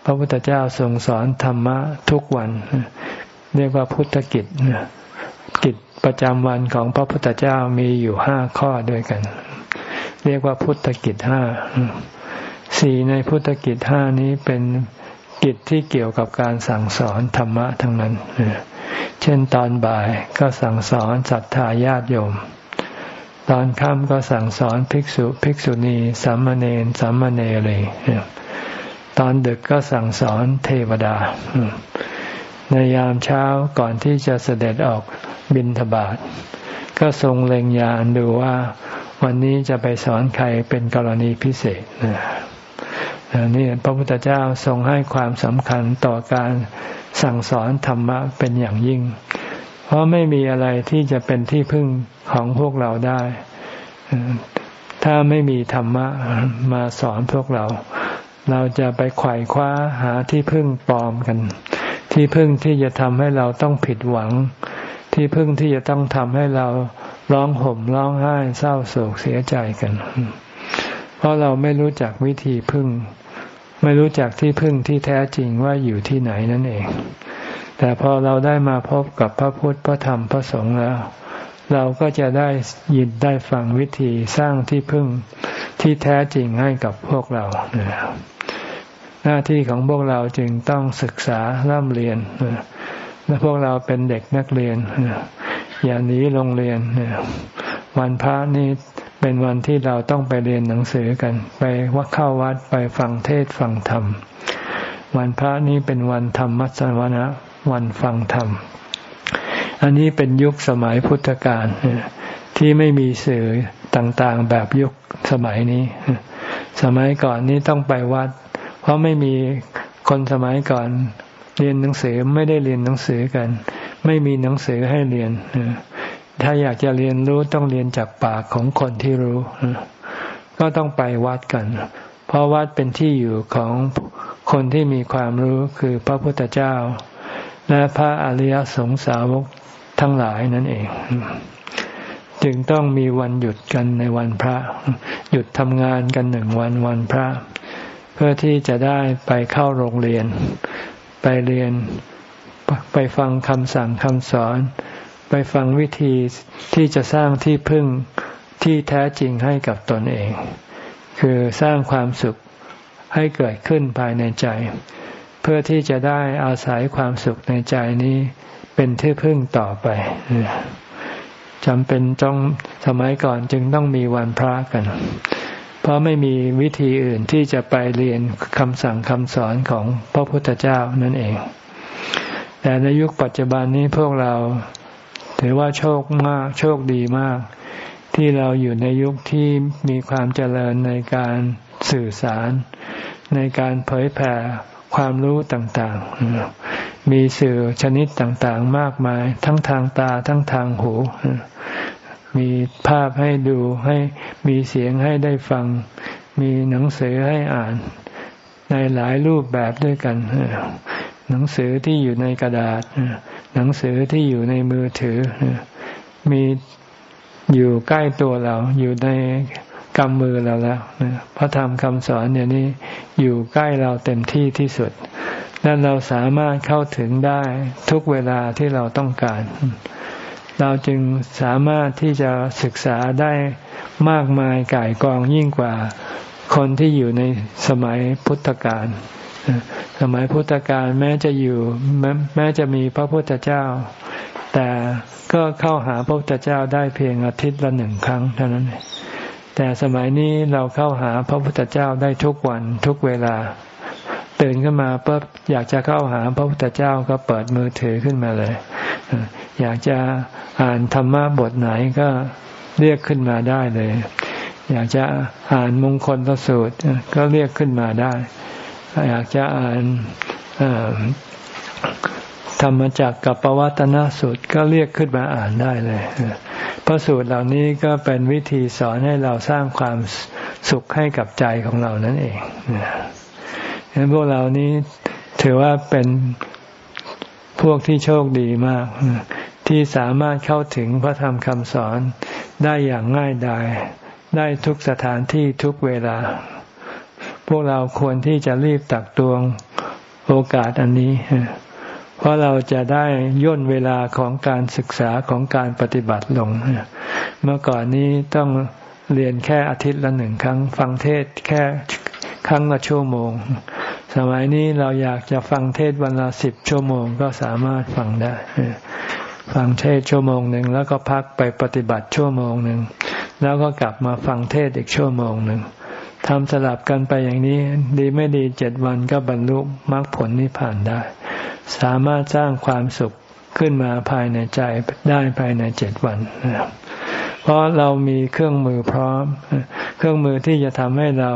พระพุทธเจ้าทรงสอนธรรมะทุกวัน เรียกว่าพุทธกิจ กิจประจำวันของพระพุทธเจ้ามีอยู่ห้าข้อด้วยกัน เรียกว่าพุทธกิจห้าสี่ในพุทธกิจห้านี้เป็นกิจที่เกี่ยวกับการสั่งสอนธรรมะทั้งนั้น เช่นตอนบ่ายก็สั่งสอนศรัทธาญาติโยม ตอนค่ำก็สั่งสอนภิกษุภิกษุณีสามเณรสามเณรีตตอนดึกก็สั่งสอนเทวดา ในยามเช้าก่อนที่จะเสด็จออกบินทบาทก็ทรงเล็งยานดูว่า วันนี้จะไปสอนใครเป็นกรณีพิเศษนี่พระพุทธเจ้าทรงให้ความสำคัญต่อการสั่งสอนธรรมะเป็นอย่างยิ่ง เพราะไม่มีอะไรที่จะเป็นที่พึ่งของพวกเราได้ ถ้าไม่มีธรรมะมาสอนพวกเรา เราจะไปไขว่คว้าหาที่พึ่งปลอมกัน ที่พึ่งที่จะทำให้เราต้องผิดหวัง ที่พึ่งที่จะต้องทำให้เรา ร้องห่มร้องไห้เศร้าโศกเสียใจกัน เพราะเราไม่รู้จักวิธีพึ่ง ไม่รู้จักที่พึ่งที่แท้จริงว่าอยู่ที่ไหนนั่นเอง แต่พอเราได้มาพบกับพระพุทธพระธรรมพระสงฆ์แล้ว เราก็จะได้ยินได้ฟังวิธีสร้างที่พึ่งที่แท้จริงให้กับพวกเราหน้าที่ของพวกเราจึงต้องศึกษาร่ำเรียนและพวกเราเป็นเด็กนักเรียน อย่าหนีโรงเรียนวันพระนี่เป็นวันที่เราต้องไปเรียนหนังสือกัน ไปวัดเข้าวัดไปฟังเทศฟังธรรม วันพระนี้เป็นวันธรรมมัสวนะวันฟังธรรม อันนี้เป็นยุคสมัยพุทธกาลที่ไม่มีสื่อต่างๆแบบยุคสมัยนี้ สมัยก่อนนี้ต้องไปวัด เพราะไม่มีคนสมัยก่อนเรียนหนังสือไม่ได้เรียนหนังสือกัน ไม่มีหนังสือให้เรียน ถ้าอยากจะเรียนรู้ต้องเรียนจากปากของคนที่รู้ ก็ต้องไปวัดกัน เพราะวัดเป็นที่อยู่ของคนที่มีความรู้คือพระพุทธเจ้า และพระอริยสงสาวกทั้งหลายนั่นเอง จึงต้องมีวันหยุดกันในวันพระ หยุดทำงานกันหนึ่งวันวันพระ เพื่อที่จะได้ไปเข้าโรงเรียน ไปเรียน ไปฟังคำสั่งคำสอน ไปฟังวิธีที่จะสร้างที่พึ่งที่แท้จริงให้กับตนเอง คือสร้างความสุขให้เกิดขึ้นภายในใจ เพื่อที่จะได้อาศัยความสุขในใจนี้เป็นที่พึ่งต่อไปจำเป็นต้องสมัยก่อนจึงต้องมีวันพระกัน เพราะไม่มีวิธีอื่นที่จะไปเรียนคำสั่งคำสอนของพระพุทธเจ้านั่นเอง แต่ในยุคปัจจุบันนี้พวกเรา ถือว่าโชคมากโชคดีมาก ที่เราอยู่ในยุคที่มีความเจริญในการสื่อสาร ในการเผยแผ่ความรู้ต่างๆ มีสื่อชนิดต่างๆ มากมาย ทั้งทางตาทั้งทางหู มีภาพให้ดูให้มีเสียงให้ได้ฟัง มีหนังสือให้อ่านในหลายรูปแบบด้วยกัน หนังสือที่อยู่ในกระดาษ หนังสือที่อยู่ในมือถือ มีอยู่ใกล้ตัวเรา อยู่ในกำมือเราแล้วพระธรรมคำสอนเนี่ยนี้อยู่ใกล้เราเต็มที่ที่สุดและเราสามารถเข้าถึงได้ทุกเวลาที่เราต้องการ เราจึงสามารถที่จะศึกษาได้มากมายก่ายกองยิ่งกว่าคนที่อยู่ในสมัยพุทธกาล สมัยพุทธกาลแม้จะอยู่แมแม้จะมีพระพุทธเจ้า แต่ก็เข้าหาพระพุทธเจ้าได้เพียงอาทิตย์ละหนึ่งครั้งเท่านั้น แต่สมัยนี้เราเข้าหาพระพุทธเจ้าได้ทุกวันทุกเวลา ตื่นขึ้นมาปุ๊บอยากจะเข้าหาพระพุทธเจ้าก็เปิดมือถือขึ้นมาเลย อยากจะอ่านธรรมะบทไหนก็เรียกขึ้นมาได้เลย อยากจะอ่านมงคลสูตรก็เรียกขึ้นมาได้ อยากจะอ่านธรรมจักกับปวัตนสูตรก็เรียกขึ้นมาอ่านได้เลยพระสูตรเหล่านี้ก็เป็นวิธีสอนให้เราสร้างความสุขให้กับใจของเรานั่นเองฉะนั้นพวกเรานี้ถือว่าเป็นพวกที่โชคดีมาก ที่สามารถเข้าถึงพระธรรมคำสอนได้อย่างง่ายดายได้ทุกสถานที่ทุกเวลา พวกเราควรที่จะรีบตักตวงโอกาสอันนี้ เพราะเราจะได้ย่นเวลาของการศึกษาของการปฏิบัติลง เมื่อก่อนนี้ต้องเรียนแค่อาทิตย์ละหนึ่งครั้ง ฟังเทศแค่ครั้งละชั่วโมง สมัยนี้เราอยากจะฟังเทศวันละสิบชั่วโมงก็สามารถฟังได้ ฟังเทศชั่วโมงหนึ่งแล้วก็พักไปปฏิบัติชั่วโมงหนึ่งแล้วก็กลับมาฟังเทศอีกชั่วโมงหนึ่ง ทำสลับกันไปอย่างนี้ ดีไม่ดีเจ็ดวันก็บรรลุมรรคผลนิพพานได้ สามารถสร้างความสุขขึ้นมาภายในใจได้ภายในเจ็ดวันเพราะเรามีเครื่องมือพร้อม เครื่องมือที่จะทำให้เรา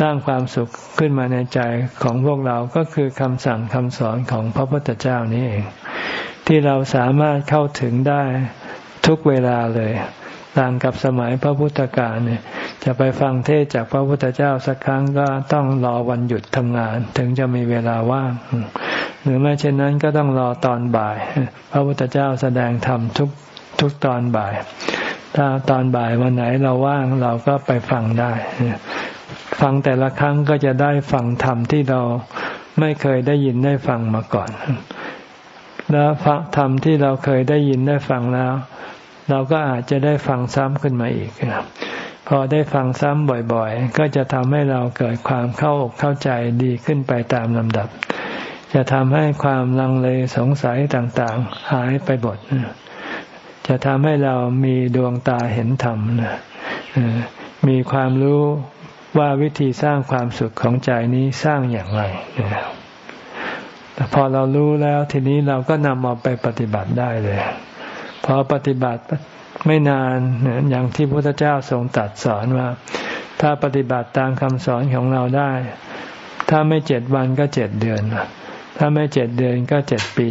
สร้างความสุขขึ้นมาในใจของพวกเราก็คือคำสั่งคำสอนของพระพุทธเจ้านี้เอง ที่เราสามารถเข้าถึงได้ทุกเวลาเลย ต่างกับสมัยพระพุทธกาลเนี่ย จะไปฟังเทศจากพระพุทธเจ้าสักครั้งก็ต้องรอวันหยุดทำงาน ถึงจะมีเวลาว่าง หรือไม่เช่นนั้นก็ต้องรอตอนบ่าย พระพุทธเจ้าแสดงธรรมทุกทุกตอนบ่าย ถ้าตอนบ่ายวันไหนเราว่างเราก็ไปฟังได้ ฟังแต่ละครั้งก็จะได้ฟังธรรมที่เราไม่เคยได้ยินได้ฟังมาก่อน แล้วฟังธรรมที่เราเคยได้ยินได้ฟังแล้ว เราก็อาจจะได้ฟังซ้ำขึ้นมาอีกพอได้ฟังซ้ำบ่อยๆ ก็จะทำให้เราเกิดความเข้าอกเข้าใจดีขึ้นไปตามลำดับ จะทำให้ความลังเลสงสัยต่างๆ หายไปหมดจะทำให้เรามีดวงตาเห็นธรรมมีความรู้ว่าวิธีสร้างความสุขของใจนี้สร้างอย่างไรพอเรารู้แล้วทีนี้เราก็นำมาไปปฏิบัติได้เลย อปฏิบัติไม่นานอย่างที่พระพุทธเจ้าทรงตรัสสอนว่า ถ้าปฏิบัติตามคำสอนของเราได้ ถ้าไม่เจ็ดวันก็เจ็ดเดือน ถ้าไม่เจ็ดเดือนก็เจ็ดปี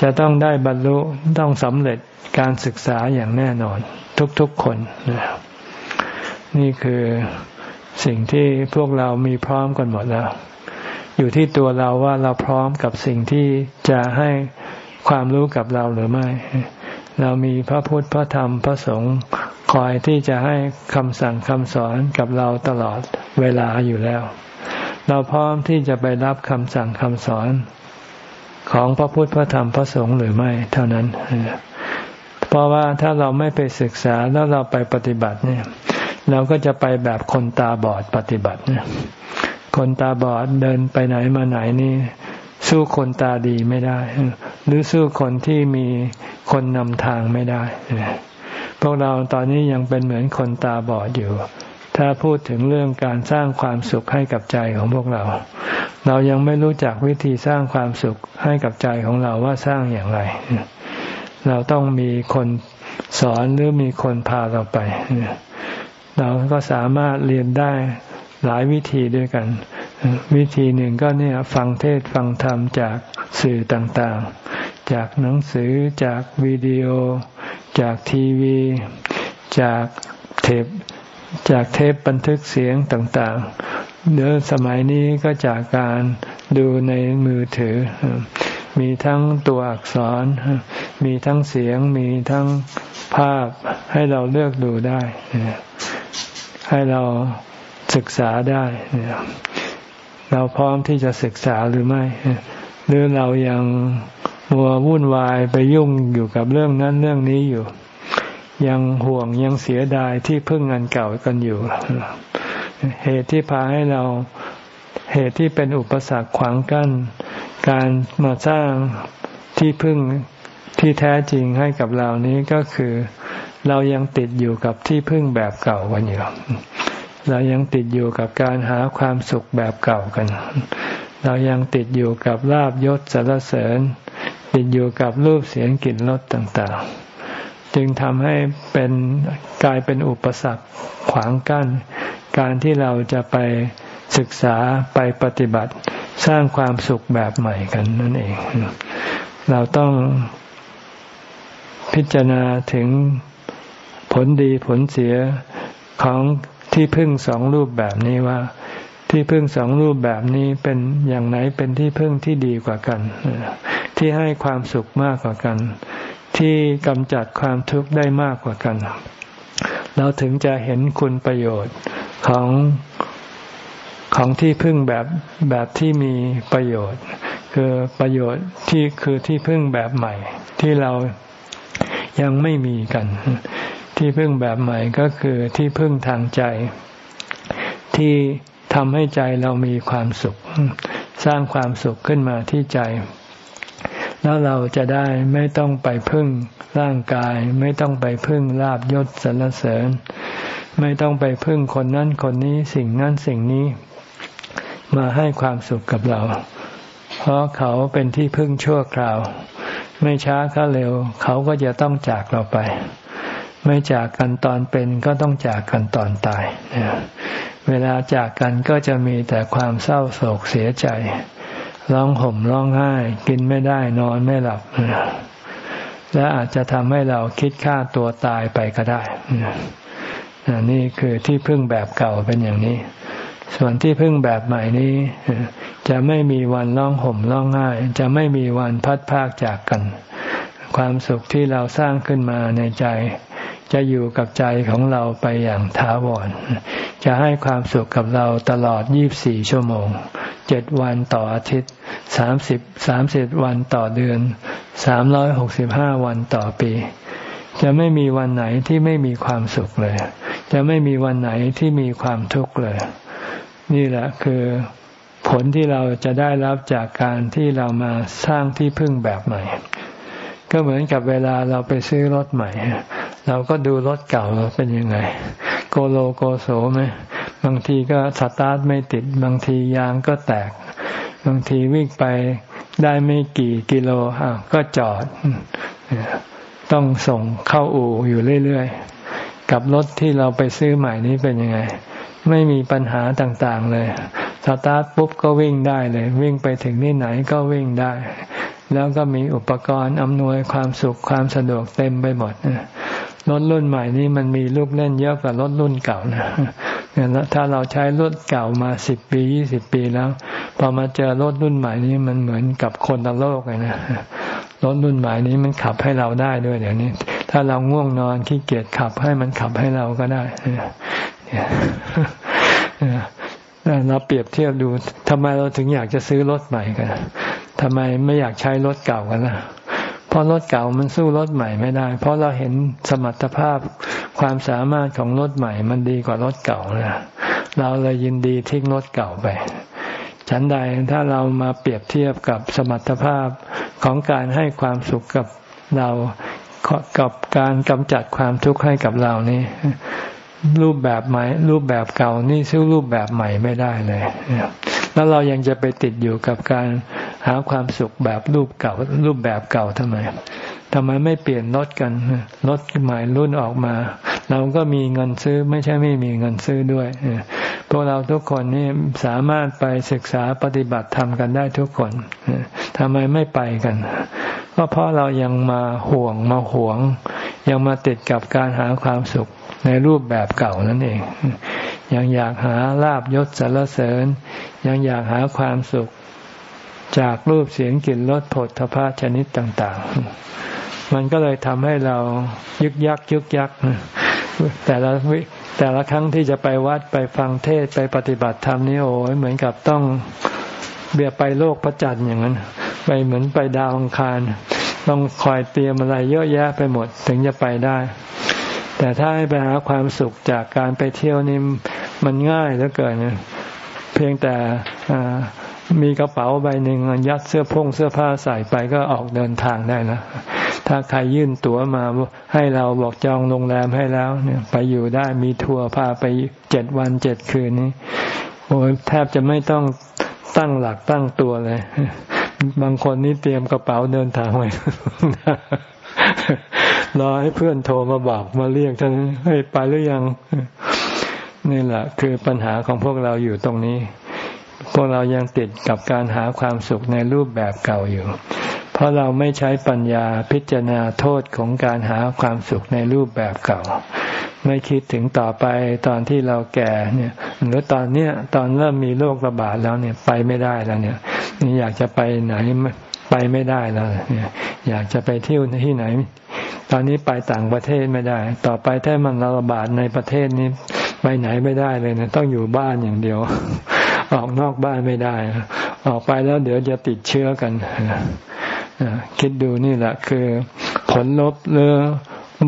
จะต้องได้บรรลุต้องสำเร็จการศึกษาอย่างแน่นอน ทุกๆคนนี่คือสิ่งที่พวกเรามีพร้อมกันหมดแล้ว อยู่ที่ตัวเราว่าเราพร้อมกับสิ่งที่จะให้ความรู้กับเราหรือไม่ เรามีพระพุทธพระธรรมพระสงฆ์คอยที่จะให้คำสั่งคำสอนกับเราตลอดเวลาอยู่แล้ว เราพร้อมที่จะไปรับคำสั่งคำสอนของพระพุทธพระธรรมพระสงฆ์หรือไม่ เท่านั้น เพราะว่าถ้าเราไม่ไปศึกษาแล้วเราไปปฏิบัติเนี่ย เราก็จะไปแบบคนตาบอดปฏิบัติเนี่ยคนตาบอดเดินไปไหนมาไหนนี่ สู้คนตาดีไม่ได้ หรือสู้คนที่มีคนนำทางไม่ได้ พวกเราตอนนี้ยังเป็นเหมือนคนตาบอดอยู่ ถ้าพูดถึงเรื่องการสร้างความสุขให้กับใจของพวกเรา เรายังไม่รู้จักวิธีสร้างความสุขให้กับใจของเราว่าสร้างอย่างไร เราต้องมีคนสอนหรือมีคนพาเราไป เราก็สามารถเรียนได้หลายวิธีด้วยกัน วิธีหนึ่งก็เนี่ยฟังเทศฟังธรรมจากสื่อต่างๆ จากหนังสือจากวิดีโอ จากทีวี จากเทปจากเทปบันทึกเสียงต่างๆ เดินสมัยนี้ก็จากการดูในมือถือ มีทั้งตัวอักษร มีทั้งเสียง มีทั้งภาพให้เราเลือกดูได้ ให้เราศึกษาได้ เราพร้อมที่จะศึกษาหรือไม่ หรือเรายังมัววุ่นวายไปยุ่งอยู่กับเรื่องนั้นเรื่องนี้อยู่ ยังห่วงยังเสียดายที่พึ่งอันเก่ากันอยู่ เหตุที่พาให้เราเหตุที่เป็นอุปสรรคขวางกั้น การมาสร้างที่พึ่งที่แท้จริงให้กับเรานี้ก็คือ เรายังติดอยู่กับที่พึ่งแบบเก่ากันอยู่ เรายังติดอยู่กับการหาความสุขแบบเก่ากัน เรายังติดอยู่กับลาบยศสารเสริญ ติดอยู่กับรูปเสียงกลิ่นรสต่างๆ จึงทำให้เป็นกลายเป็นอุปสรรคขวางกัน้น การที่เราจะไปศึกษาไปปฏิบัติสร้างความสุขแบบใหม่กันนั่นเอง เราต้องพิจารณาถึงผลดีผลเสียของ ที่พึ่งสองรูปแบบนี้ว่า ที่พึ่งสองรูปแบบนี้เป็นอย่างไหนเป็นที่พึ่งที่ดีกว่ากัน ที่ให้ความสุขมากกว่ากัน ที่กำจัดความทุกข์ได้มากกว่ากัน เราถึงจะเห็นคุณประโยชน์ของของที่พึ่งแบบแบบที่มีประโยชน์ คือประโยชน์ที่คือที่พึ่งแบบใหม่ ที่เรายังไม่มีกัน ที่พึ่งแบบใหม่ก็คือที่พึ่งทางใจ ที่ทำให้ใจเรามีความสุข สร้างความสุขขึ้นมาที่ใจ แล้วเราจะได้ไม่ต้องไปพึ่งร่างกาย ไม่ต้องไปพึ่งลาบยศสรรเสริญ ไม่ต้องไปพึ่งคนนั้นคนนี้สิ่งนั้นสิ่งนี้ มาให้ความสุขกับเรา เพราะเขาเป็นที่พึ่งชั่วคราว ไม่ช้าก็เร็ว เขาก็จะต้องจากเราไป ไม่จากกันตอนเป็นก็ต้องจากกันตอนตาย เวลาจากกันก็จะมีแต่ความเศร้าโศกเสียใจ ร้องห่มร้องไห้ กินไม่ได้นอนไม่หลับ และอาจจะทำให้เราคิดฆ่าตัวตายไปก็ได้ นี่คือที่พึ่งแบบเก่าเป็นอย่างนี้ ส่วนที่พึ่งแบบใหม่นี้ จะไม่มีวันร้องห่มร้องไห้ จะไม่มีวันพัดพากจากกัน ความสุขที่เราสร้างขึ้นมาในใจ จะอยู่กับใจของเราไปอย่างท้าวร จะให้ความสุขกับเราตลอด 24 ชั่วโมงเจ็ดวันต่ออาทิตย์สามสิบสามสิบวันต่อเดือนสามร้อยหกสิบห้าวันต่อปี จะไม่มีวันไหนที่ไม่มีความสุขเลย จะไม่มีวันไหนที่มีความทุกข์เลย นี่แหละคือผลที่เราจะได้รับจากการที่เรามาสร้างที่พึ่งแบบใหม่ ก็เหมือนกับเวลาเราไปซื้อรถใหม่ เราก็ดูรถเก่าเป็นยังไง โกโลโกโสไหมบางทีก็สตาร์ทไม่ติด บางทียางก็แตก บางทีวิ่งไปได้ไม่กี่กิโลอ้าวก็จอด ต้องส่งเข้าอู่อยู่เรื่อยๆ กับรถที่เราไปซื้อใหม่นี้เป็นยังไง ไม่มีปัญหาต่างๆเลย สตาร์ทปุ๊บก็วิ่งได้เลย วิ่งไปถึงที่ไหนก็วิ่งได้ แล้วก็มีอุปกรณ์อำนวยความสุขความสะดวกเต็มไปหมด รถรุ่นใหม่นี้มันมีลูกเล่นเยอะกว่ารถรุ่นเก่านะถ้าเราใช้รถเก่ามาสิบปียี่สิบปีแล้ว พอมาเจอรถรุ่นใหม่นี้มันเหมือนกับคนละโลกเลยนะรถรุ่นใหม่นี้มันขับให้เราได้ด้วยเดี๋ยวนี้ ถ้าเราง่วงนอนขี้เกียจขับให้มันขับให้เราก็ได้เราเปรียบเทียบดูทำไมเราถึงอยากจะซื้อรถใหม่กันทำไมไม่อยากใช้รถเก่ากันล่ะ เพราะรถเก่ามันสู้รถใหม่ไม่ได้ เพราะเราเห็นสมรรถภาพความสามารถของรถใหม่ มันดีกว่ารถเก่านะเราเลยยินดีทิ้งรถเก่าไป ฉันใดถ้าเรามาเปรียบเทียบกับสมรรถภาพของการให้ความสุขกับเรากับการกำจัดความทุกข์ให้กับเรานี่รูปแบบใหม่ รูปแบบเก่านี่ซื้อรูปแบบใหม่ไม่ได้เลยแล้วเรายังจะไปติดอยู่กับการ หาความสุขแบบรูปเก่า รูปแบบเก่าทำไมทำไมไม่เปลี่ยนรถกันรถใหม่รุ่นออกมา เราก็มีเงินซื้อไม่ใช่ไม่มีเงินซื้อด้วยพวกเราทุกคนนี่สามารถไปศึกษาปฏิบัติธรรมกันได้ทุกคนทำไมไม่ไปกัน ก็เพราะเรายังมาห่วงมาหวง ยังมาติดกับการหาความสุขในรูปแบบเก่านั่นเอง ยังอยากหาลาบยศสรรเสริญ ยังอยากหาความสุข จากรูปเสียงกลิ่นรสผลทพะชนิดต่าง ๆ มันก็เลยทำให้เรายึกยักยึกยักแต่ละวิแต่ละครั้งที่จะไปวัดไปฟังเทศไปปฏิบัติธรรมนี่โอ้ยเหมือนกับต้องเบียไปโลกพระจันทร์อย่างนั้น ไปเหมือนไปดาวอังคาร ต้องคอยเตรียมอะไรเยอะแยะไปหมดถึงจะไปได้ แต่ถ้าให้ไปหาความสุขจากการไปเที่ยวนี่มันง่ายเหลือเกินเพียงแต่ มีกระเป๋าใบหนึ่งยัดเสื้อพงเสื้อผ้าใส่ไปก็ออกเดินทางได้นะถ้าใครยื่นตั๋วมาให้เราบอกจองโรงแรมให้แล้ว เนี่ย ไปอยู่ได้มีทัวร์พาไปเจ็ดวันเจ็ดคืนนี้โอ้ยแทบจะไม่ต้องตั้งหลักตั้งตัวเลย บางคนนี่เตรียมกระเป๋าเดินทางไว้รอให้เพื่อนโทรมาบอกมาเรียกท่านให้ไปหรือยังนี่แหละคือปัญหาของพวกเราอยู่ตรงนี้ พวกเรายังติดกับการหาความสุขในรูปแบบเก่าอยู่ เพราะเราไม่ใช้ปัญญาพิจารณาโทษของการหาความสุขในรูปแบบเก่า ไม่คิดถึงต่อไปตอนที่เราแก่เนี่ยหรือตอนเนี้ยตอนเริ่มมีโรคระบาดแล้วเนี่ยไปไม่ได้แล้วเนี่ยนี่อยากจะไปไหนไปไม่ได้แล้วเนี่ยอยากจะไปเที่ยวที่ไหน ตอนนี้ไปต่างประเทศไม่ได้ ต่อไปถ้ามันระบาดในประเทศนี้ไปไหนไม่ได้เลยนะต้องอยู่บ้านอย่างเดียว ออกนอกบ้านไม่ได้ ออกไปแล้วเดี๋ยวจะติดเชื้อกันคิดดูนี่แหละคือผลลบหรือ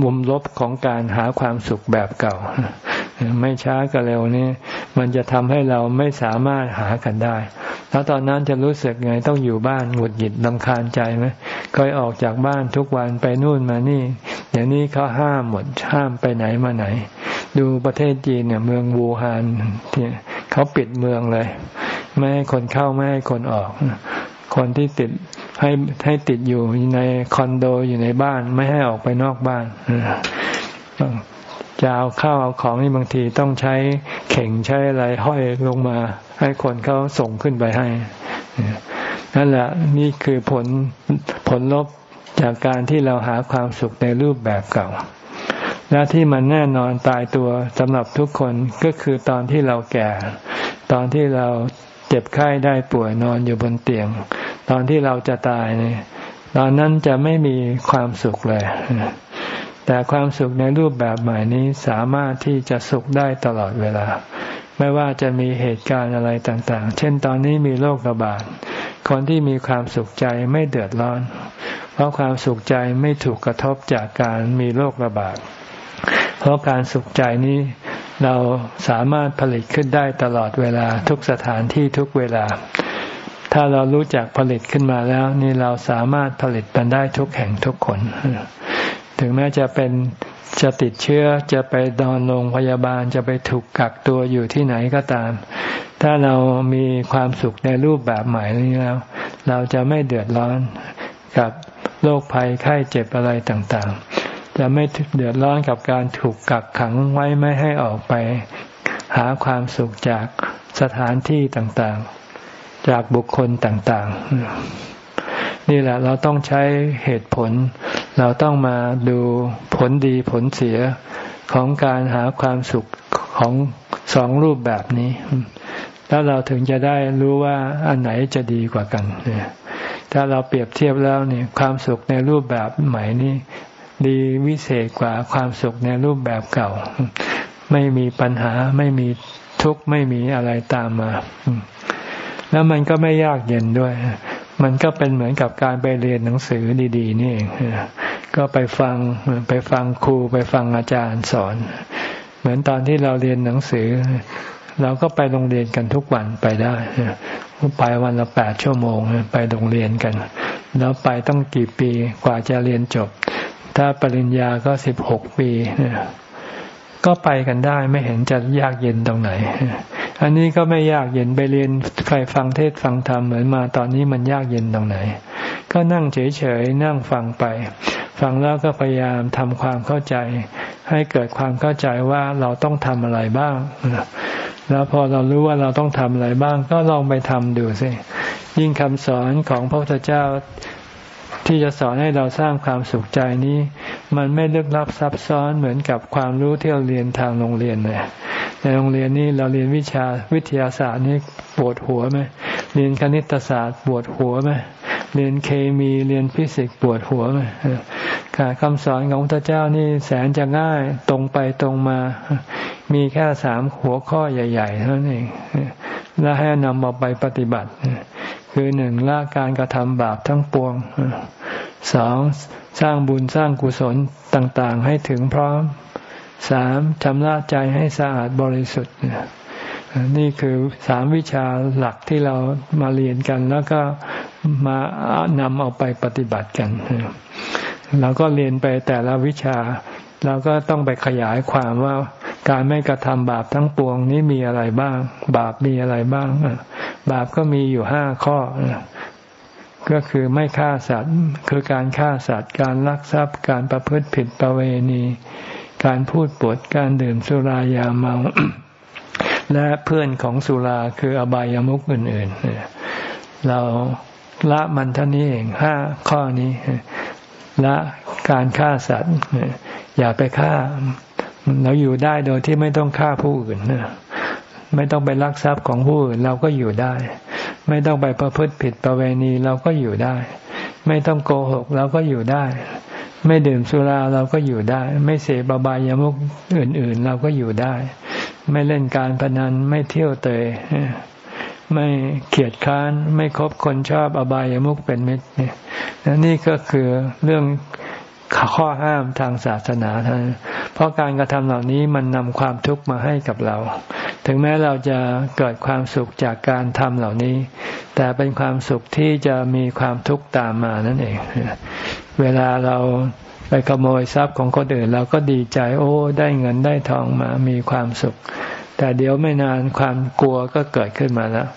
มุมลบของการหาความสุขแบบเก่า ไม่ช้าก็เร็วนี้มันจะทำให้เราไม่สามารถหากันได้ถ้แล้วตอนนั้นจะรู้สึกไงต้องอยู่บ้านหงุดหงิดลำคาญใจไหมเคยออกจากบ้านทุกวันไปนู่นมานี่ เดี๋ยวนี้เขาห้ามหมดห้ามไปไหนมาไหน ดูประเทศจีนเนี่ยเมืองวูฮานเนี่ยเขาปิดเมืองเลย ไม่ให้คนเข้าไม่ให้คนออก คนที่ติดให้ให้ติดอยู่ในคอนโดอยู่ในบ้าน ไม่ให้ออกไปนอกบ้าน จะเอาข้าวเอาของนี่บางทีต้องใช้เข่งใช้อะไรห้อยลงมา ให้คนเขาส่งขึ้นไปให้นั่นแหละนี่คือผลผลลบจากการที่เราหาความสุขในรูปแบบเก่า และที่มันแน่นอนตายตัวสำหรับทุกคนก็คือตอนที่เราแก่ ตอนที่เราเจ็บไข้ได้ป่วยนอนอยู่บนเตียง ตอนที่เราจะตายเนี่ยตอนนั้นจะไม่มีความสุขเลย แต่ความสุขในรูปแบบใหม่นี้สามารถที่จะสุขได้ตลอดเวลา ไม่ว่าจะมีเหตุการณ์อะไรต่าง ๆ เช่นตอนนี้มีโรคระบาด คนที่มีความสุขใจไม่เดือดร้อน เพราะความสุขใจไม่ถูกกระทบจากการมีโรคระบาด เพราะการสุขใจนี้เราสามารถผลิตขึ้นได้ตลอดเวลาทุกสถานที่ทุกเวลา ถ้าเรารู้จักผลิตขึ้นมาแล้ว นี่เราสามารถผลิตมันได้ทุกแห่งทุกคน ถึงแม้จะเป็นจะติดเชื้อจะไปนอนโรงพยาบาลจะไปถูกกักตัวอยู่ที่ไหนก็ตาม ถ้าเรามีความสุขในรูปแบบใหม่นี้แล้ว เราจะไม่เดือดร้อนกับโรคภัยไข้เจ็บอะไรต่างๆ จะไม่เดือดร้อนกับการถูกกักขังไว้ไม่ให้ออกไป หาความสุขจากสถานที่ต่างๆ จากบุคคลต่างๆ นี่แหละเราต้องใช้เหตุผล เราต้องมาดูผลดีผลเสียของการหาความสุขของสองรูปแบบนี้ แล้วเราถึงจะได้รู้ว่าอันไหนจะดีกว่ากัน ถ้าเราเปรียบเทียบแล้วเนี่ยความสุขในรูปแบบใหม่นี้ ดีวิเศษกว่าความสุขในรูปแบบเก่า ไม่มีปัญหาไม่มีทุกข์ไม่มีอะไรตามมา แล้วมันก็ไม่ยากเย็นด้วย มันก็เป็นเหมือนกับการไปเรียนหนังสือดี ๆ นี่เองก็ไปฟังไปฟังครูไปฟังอาจารย์สอน เหมือนตอนที่เราเรียนหนังสือ เราก็ไปโรงเรียนกันทุกวันไปได้ไปวันละแปดชั่วโมงไปโรงเรียนกัน แล้วไปต้องกี่ปีกว่าจะเรียนจบ ถ้าปริญญาก็สิบหกปีก็ไปกันได้ไม่เห็นจะยากเย็นตรงไหน อันนี้ก็ไม่ยากเย็นไปเรียนใครฟังเทศฟังธรรมเหมือนมาตอนนี้มันยากเย็นตรงไหน ก็นั่งเฉยๆนั่งฟังไป ฟังแล้วก็พยายามทำความเข้าใจ ให้เกิดความเข้าใจว่าเราต้องทำอะไรบ้าง แล้วพอเรารู้ว่าเราต้องทำอะไรบ้าง ก็ลองไปทำดูสิยิ่งคำสอนของพระพุทธเจ้าที่จะสอนให้เราสร้างความสุขใจนี้ มันไม่ลึกลับซับซ้อนเหมือนกับความรู้ที่เราเรียนทางโรงเรียนเลย ในโรงเรียนนี้เราเรียนวิชาวิทยาศาสตร์นี่ปวดหัวไหมเรียนคณิตศาสตร์ปวดหัวไหมเรียนเคมีเรียนฟิสิกส์ปวดหัวไหมค่ะคำสอนของพระเจ้านี่แสนจะง่ายตรงไปตรงมา มีแค่สามหัวข้อใหญ่ๆเท่านั้นเองและให้นำมาไปปฏิบัติ คือหนึ่งละการกระทำบาปทั้งปวงสองสร้างบุญสร้างกุศลต่างๆ ให้ถึงพร้อม สามชำระใจให้สะอาดบริสุทธิ์นี่คือสามวิชาหลักที่เรามาเรียนกัน แล้วก็มานำเอาไปปฏิบัติกันเราก็เรียนไปแต่ละวิชาเราก็ต้องไปขยายความว่าการไม่กระทำบาปทั้งปวงนี้มีอะไรบ้าง บาปมีอะไรบ้าง บาปก็มีอยู่ห้าข้อ ก็คือไม่ฆ่าสัตว์ คือการฆ่าสัตว์ การลักทรัพย์ การประพฤติผิดประเวณี การพูดปดการดื่มสุรายาเมา และเพื่อนของสุราคืออบายามุขอื่นๆเราละมันเท่านี้เองห้าข้อนี้ละการฆ่าสัตว์อย่าไปฆ่า เราอยู่ได้โดยที่ไม่ต้องฆ่าผู้อื่นไม่ต้องไปลักทรัพย์ของผู้อื่นเราก็อยู่ได้ ไม่ต้องไปประพฤติผิดประเวณีเราก็อยู่ได้ ไม่ต้องโกหกเราก็อยู่ได้ ไม่ดื่มสุราเราก็อยู่ได้ ไม่เสพบายามุกอื่น ๆ เราก็อยู่ได้ ไม่เล่นการพนันไม่เที่ยวเตยไม่เกียดค้านไม่คบคนชอบอบายามุขเป็นมิตรเนี่ยนี่ก็คือเรื่องข้อห้ามทางศาสนาท่านเพราะการกระทำเหล่านี้มันนำความทุกข์มาให้กับเรา ถึงแม้เราจะเกิดความสุขจากการทำเหล่านี้ แต่เป็นความสุขที่จะมีความทุกข์ตามมานั่นเอง เวลาเราไปขโมยทรัพย์ของคนอื่นเราก็ดีใจ โอ้ ได้เงินได้ทองมามีความสุข แต่เดี๋ยวไม่นานความกลัวก็เกิดขึ้นมาแล้ว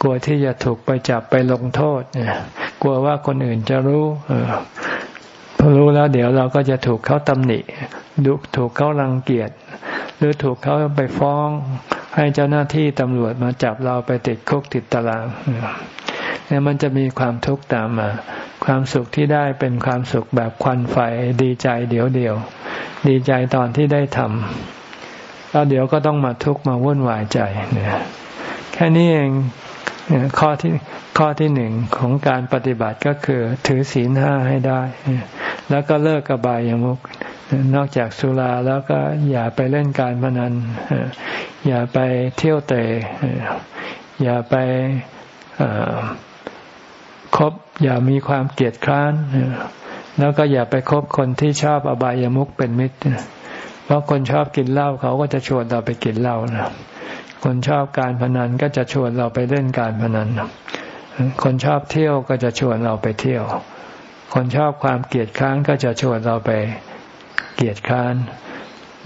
กลัวที่จะถูกไปจับไปลงโทษเนี่ยกลัวว่าคนอื่นจะรู้พอรู้แล้วเดี๋ยวเราก็จะถูกเขาตำหนิดุถูกเขารังเกียจหรือถูกเขาไปฟ้อง ให้เจ้าหน้าที่ตำรวจมาจับเราไปติดคุกติดตารางเนี่ยมันจะมีความทุกข์ตามมา ความสุขที่ได้เป็นความสุขแบบควันไฟดีใจเดี๋ยวเดียว ดีใจตอนที่ได้ทำแล้วเดี๋ยวก็ต้องมาทุกข์มาวุ่นวายใจเนี่ยแค่นี้เองข้อที่ข้อที่หนึ่งของการปฏิบัติก็คือ ถือศีลห้าให้ได้ แล้วก็เลิกกระบายามุกนอกจากสุราแล้วก็อย่าไปเล่นการพนันอย่าไปเที่ยวเตะอย่าไป คบอย่ามีความเกลียดคร้านแล้วก็อย่าไปคบคนที่ชอบอบายามุกเป็นมิตร เพราะคนชอบกินเหล้าเขาก็จะชวนเราไปกินเหล้านะคนชอบการพนันก็จะชวนเราไปเล่นการพนัน คนชอบเที่ยวก็จะชวนเราไปเที่ยว คนชอบความเกลียดคร้านก็จะชวนเราไปเกลียดคร้าน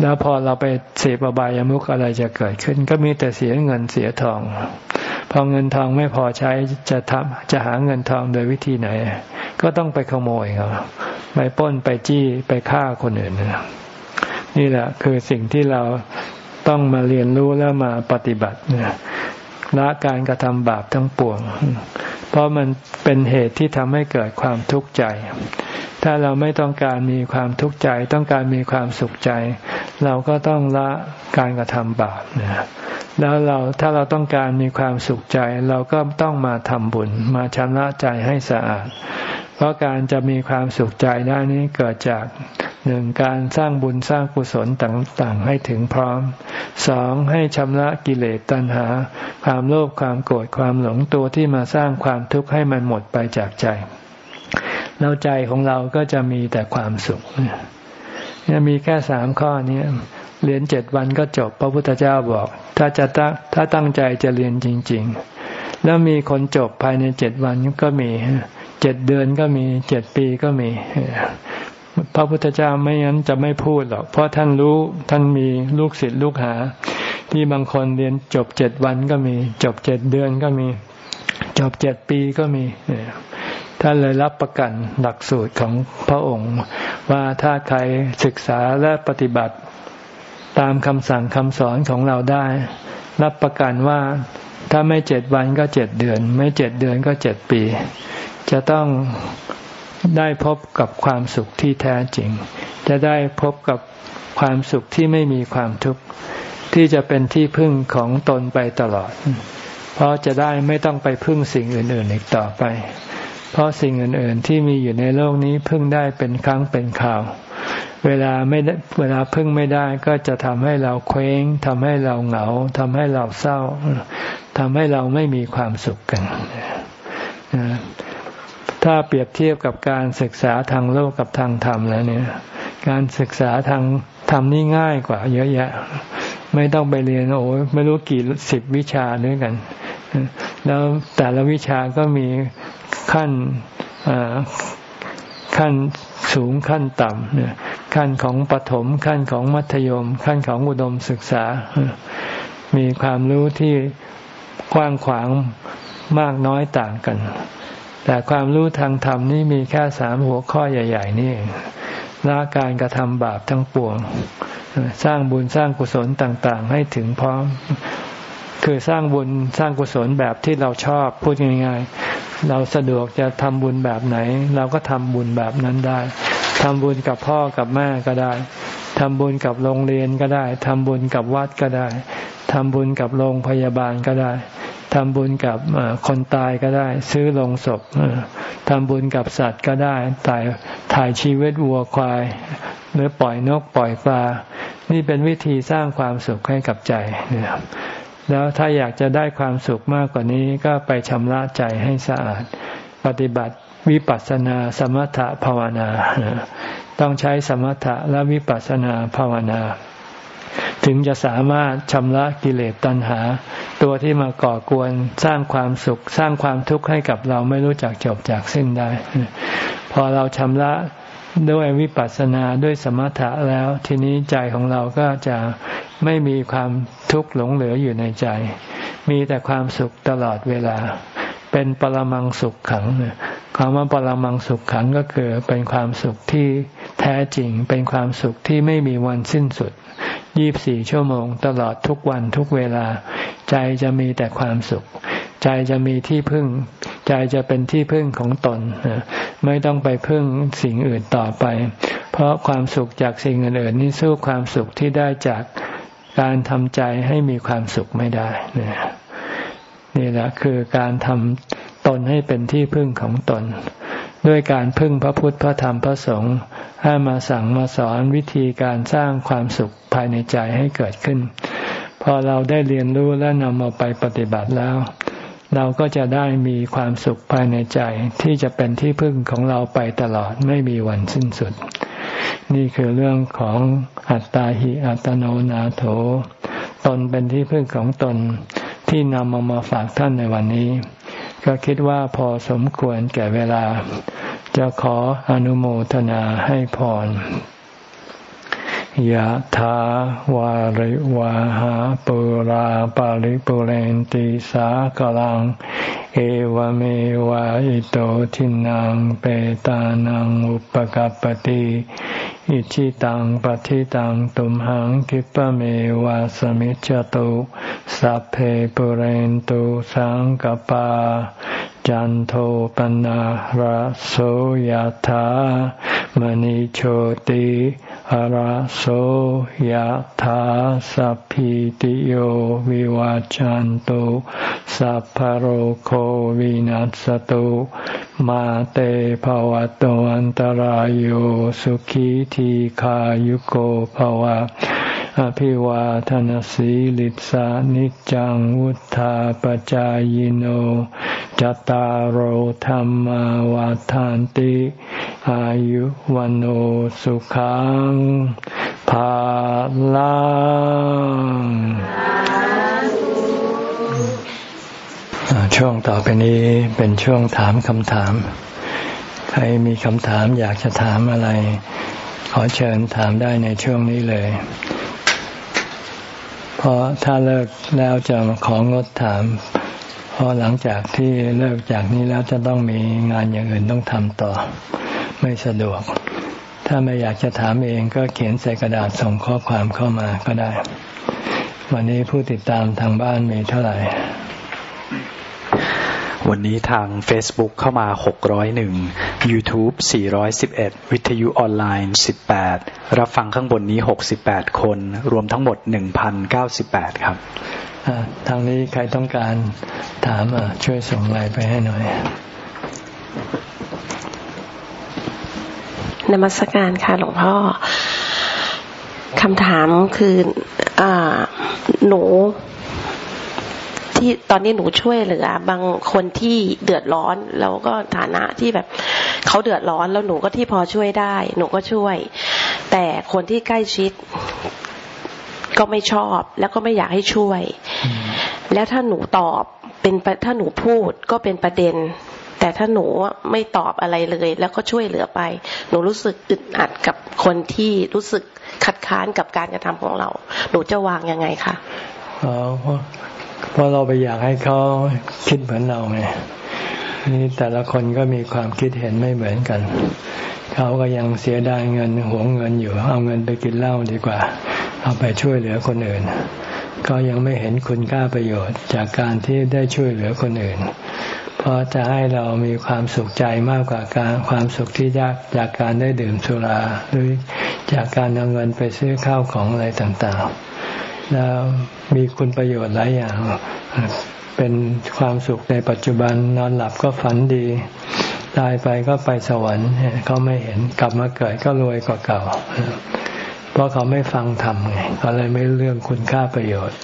แล้วพอเราไปเสพอบายามุขอะไรจะเกิดขึ้น ก็มีแต่เสียเงินเสียทอง พอเงินทองไม่พอใช้จะทำจะหาเงินทองโดยวิธีไหน ก็ต้องไปขโมยเขาไปป้นไปจี้ไปฆ่าคนอื่นนี่แหละคือสิ่งที่เราต้องมาเรียนรู้แล้วมาปฏิบัติละการกระทำบาปทั้งปวง เพราะมันเป็นเหตุที่ทำให้เกิดความทุกข์ใจ ถ้าเราไม่ต้องการมีความทุกข์ใจ ต้องการมีความสุขใจ เราก็ต้องละการกระทำบาปนะแล้วเราถ้าเราต้องการมีความสุขใจ เราก็ต้องมาทำบุญ มาชำระใจให้สะอาด เพราะการจะมีความสุขใจได้นี้เกิดจากหนึ่งการสร้างบุญสร้างกุศลต่างๆ ให้ถึงพร้อมสองให้ชำระกิเลสตัณหา ความโลภความโกรธความหลงตัวที่มาสร้างความทุกข์ให้มันหมดไปจากใจ แล้วใจของเราก็จะมีแต่ความสุขเนี่ยมีแค่สามข้อนี้เรียนเจ็ดวันก็จบ พระพุทธเจ้าบอก ถ้าจะตั้งถ้าตั้งใจจะเรียนจริง ๆ แล้วมีคนจบภายในเจ็ดวันก็มีเจ็ดเดือนก็มีเจ็ดปีก็มี พระพุทธเจ้าไม่งั้นจะไม่พูดหรอก เพราะท่านรู้ท่านมีลูกศิษย์ลูกหา ที่บางคนเรียนจบเจ็ดวันก็มี จบเจ็ดเดือนก็มี จบเจ็ดปีก็มี ท่านเลยรับประกันหลักสูตรของพระองค์ ว่าถ้าใครศึกษาและปฏิบัติตามคำสั่งคำสอนของเราได้ รับประกันว่าถ้าไม่เจ็ดวันก็เจ็ดเดือน ไม่เจ็ดเดือนก็เจ็ดปี จะต้องได้พบกับความสุขที่แท้จริง จะได้พบกับความสุขที่ไม่มีความทุกข์ที่จะเป็นที่พึ่งของตนไปตลอด เพราะจะได้ไม่ต้องไปพึ่งสิ่งอื่น ๆ อีกต่อไป เพราะสิ่งอื่น ๆ ที่มีอยู่ในโลกนี้พึ่งได้เป็นครั้งเป็นคราว เวลาไม่เวลาพึ่งไม่ได้ก็จะทำให้เราเคว้งทำให้เราเหงาทำให้เราเศร้าทำให้เราไม่มีความสุขกันถ้าเปรียบเทียบกับการศึกษาทางโลกกับทางธรรมแล้วเนี่ย การศึกษาทางธรรมนี่ง่ายกว่า เยอะแยะ ไม่ต้องไปเรียนโอ้ไม่รู้กี่สิบวิชาด้วยกัน แล้วแต่ละวิชาก็มีขั้นขั้นสูงขั้นต่ำเนี่ยขั้นของปฐมขั้นของมัธยม ขั้นของอุดมศึกษา มีความรู้ที่กว้างขวางมากน้อยต่างกัน แต่ความรู้ทางธรรมนี่มีแค่สามหัวข้อใหญ่ ๆ นี่ละการกระทำบาปทั้งปวง สร้างบุญสร้างกุศลต่าง ๆ ให้ถึงพร้อม คือสร้างบุญสร้างกุศลแบบที่เราชอบพูดง่ายๆ เราสะดวกจะทำบุญแบบไหน เราก็ทำบุญแบบนั้นได้ทำบุญกับพ่อกับแม่ก็ได้ทำบุญกับโรงเรียนก็ได้ทำบุญกับวัดก็ได้ทำบุญกับโรงพยาบาลก็ได้ทำบุญกับคนตายก็ได้ ซื้อลงศพทำบุญกับสัตว์ก็ได้ถ่ายถ่ายชีวิตวัวควาย หรือปล่อยนกปล่อยปลา นี่เป็นวิธีสร้างความสุขให้กับใจนะครับ แล้วถ้าอยากจะได้ความสุขมากกว่านี้ก็ไปชำระใจให้สะอาด ปฏิบัติวิปัสสนาสมถะภาวนา ต้องใช้สมถะและวิปัสสนาภาวนา ถึงจะสามารถชำระกิเลสตัณหา ตัวที่มาก่อกวนสร้างความสุข สร้างความทุกข์ให้กับเราไม่รู้จักจบจากสิ้นได้ พอเราชำระด้วยวิปัสสนาด้วยสมถะแล้วทีนี้ใจของเราก็จะ ไม่มีความทุกข์หลงเหลืออยู่ในใจ มีแต่ความสุขตลอดเวลา เป็นปรมังสุขขังคำว่าปรมังสุขขังก็คือเป็นความสุขที่แท้จริง เป็นความสุขที่ไม่มีวันสิ้นสุดยี่บสี่ชั่วโมง ตลอดทุกวันทุกเวลา ใจจะมีแต่ความสุข ใจจะมีที่พึ่ง ใจจะเป็นที่พึ่งของตน ไม่ต้องไปพึ่งสิ่งอื่นต่อไป เพราะความสุขจากสิ่งอื่นๆนี่สู้ความสุขที่ได้จาก การทำใจให้มีความสุขไม่ได้นี่แหละคือการทำตนให้เป็นที่พึ่งของตน ด้วยการพึ่งพระพุทธพระธรรมพระสงฆ์ให้มาสั่งมาสอนวิธีการสร้างความสุขภายในใจให้เกิดขึ้น พอเราได้เรียนรู้และนำเอาไปปฏิบัติแล้ว เราก็จะได้มีความสุขภายในใจที่จะเป็นที่พึ่งของเราไปตลอดไม่มีวันสิ้นสุด นี่คือเรื่องของอัตตาหิอัตโนนาโถ ตนเป็นที่พึ่งของตนที่นำมามาฝากท่านในวันนี้ ก็คิดว่าพอสมควรแก่เวลา จะขออนุโมทนาให้พร ยะถาวาริวาหาปุราปาริปุเรนติสากลัง เอวเมวะอิโตทินังเปตานังอุปกัปติอิชิตังปฏิตังตุมหังคิปะเมวะสมิจจตุสัพเพปุเรนตุสังกปา จันโทปนะระโสยธามณิโชติ ระโสยธาสัพพิติโยวิวาจันตุสัพพโรโควินัสตุมาเตภวะตวันตารโยสุขีทีขายุโกภวะ อภิวาทนสีลิสานิจังวุธาปจายโนจตารโหธรรมวาทานติ อายุวันโอสุขังภาลังช่วงต่อไปนี้เป็นช่วงถามคำถาม ใครมีคำถามอยากจะถามอะไร ขอเชิญถามได้ในช่วงนี้เลย พราะถ้าเลิกแล้วจะของดถาม เพราะหลังจากที่เลิกจากนี้แล้วจะต้องมีงานอย่างอื่นต้องทำต่อ ไม่สะดวก ถ้าไม่อยากจะถามเองก็เขียนใส่กระดาษส่งข้อความเข้ามาก็ได้ วันนี้ผู้ติดตามทางบ้านมีเท่าไหร่ วันนี้ทาง Facebook เข้ามา 601 YouTube 411 วิทยุออนไลน์ 18 รับฟังข้างบนนี้ 68 คน รวมทั้งหมด 1,098 ครับ ทางนี้ใครต้องการถามช่วยส่งไลน์ไปให้หน่อยนมัสการค่ะหลวงพ่อคำถามคืออหนู ที่ตอนนี้หนูช่วยเหลือ บางคนที่เดือดร้อน แล้วก็ฐานะที่แบบเขาเดือดร้อนแล้วหนูก็ที่พอช่วยได้ หนูก็ช่วย แต่คนที่ใกล้ชิดก็ไม่ชอบ แล้วก็ไม่อยากให้ช่วย แล้วถ้าหนูตอบเป็นถ้าหนูพูดก็เป็นประเด็น แต่ถ้าหนูไม่ตอบอะไรเลย แล้วก็ช่วยเหลือไป หนูรู้สึกอึดอัดกับคนที่รู้สึกคัดค้านกับการกระทำของเรา หนูจะวางยังไงคะอ๋อ เพราะเราไปอยากให้เขาคิดเหมือนเราไงนี่แต่ละคนก็มีความคิดเห็นไม่เหมือนกัน เขาก็ยังเสียดายเงินหวงเงินอยู่ เอาเงินไปกินเหล้าดีกว่า เอาไปช่วยเหลือคนอื่น ก็ยังไม่เห็นคุณค่าประโยชน์จากการที่ได้ช่วยเหลือคนอื่น เพราะจะให้เรามีความสุขใจมากกว่าการความสุขที่ยากจากการได้ดื่มสุราหรือจากการเอาเงินไปซื้อข้าวของอะไรต่างๆ แล้วมีคุณประโยชน์หลายอย่าง เป็นความสุขในปัจจุบันนอนหลับก็ฝันดี ตายไปก็ไปสวรรค์เขาไม่เห็นกลับมาเกิดก็รวยกว่าเก่า เพราะเขาไม่ฟังธรรมไงเขาเลยไม่เรื่องคุณค่าประโยชน์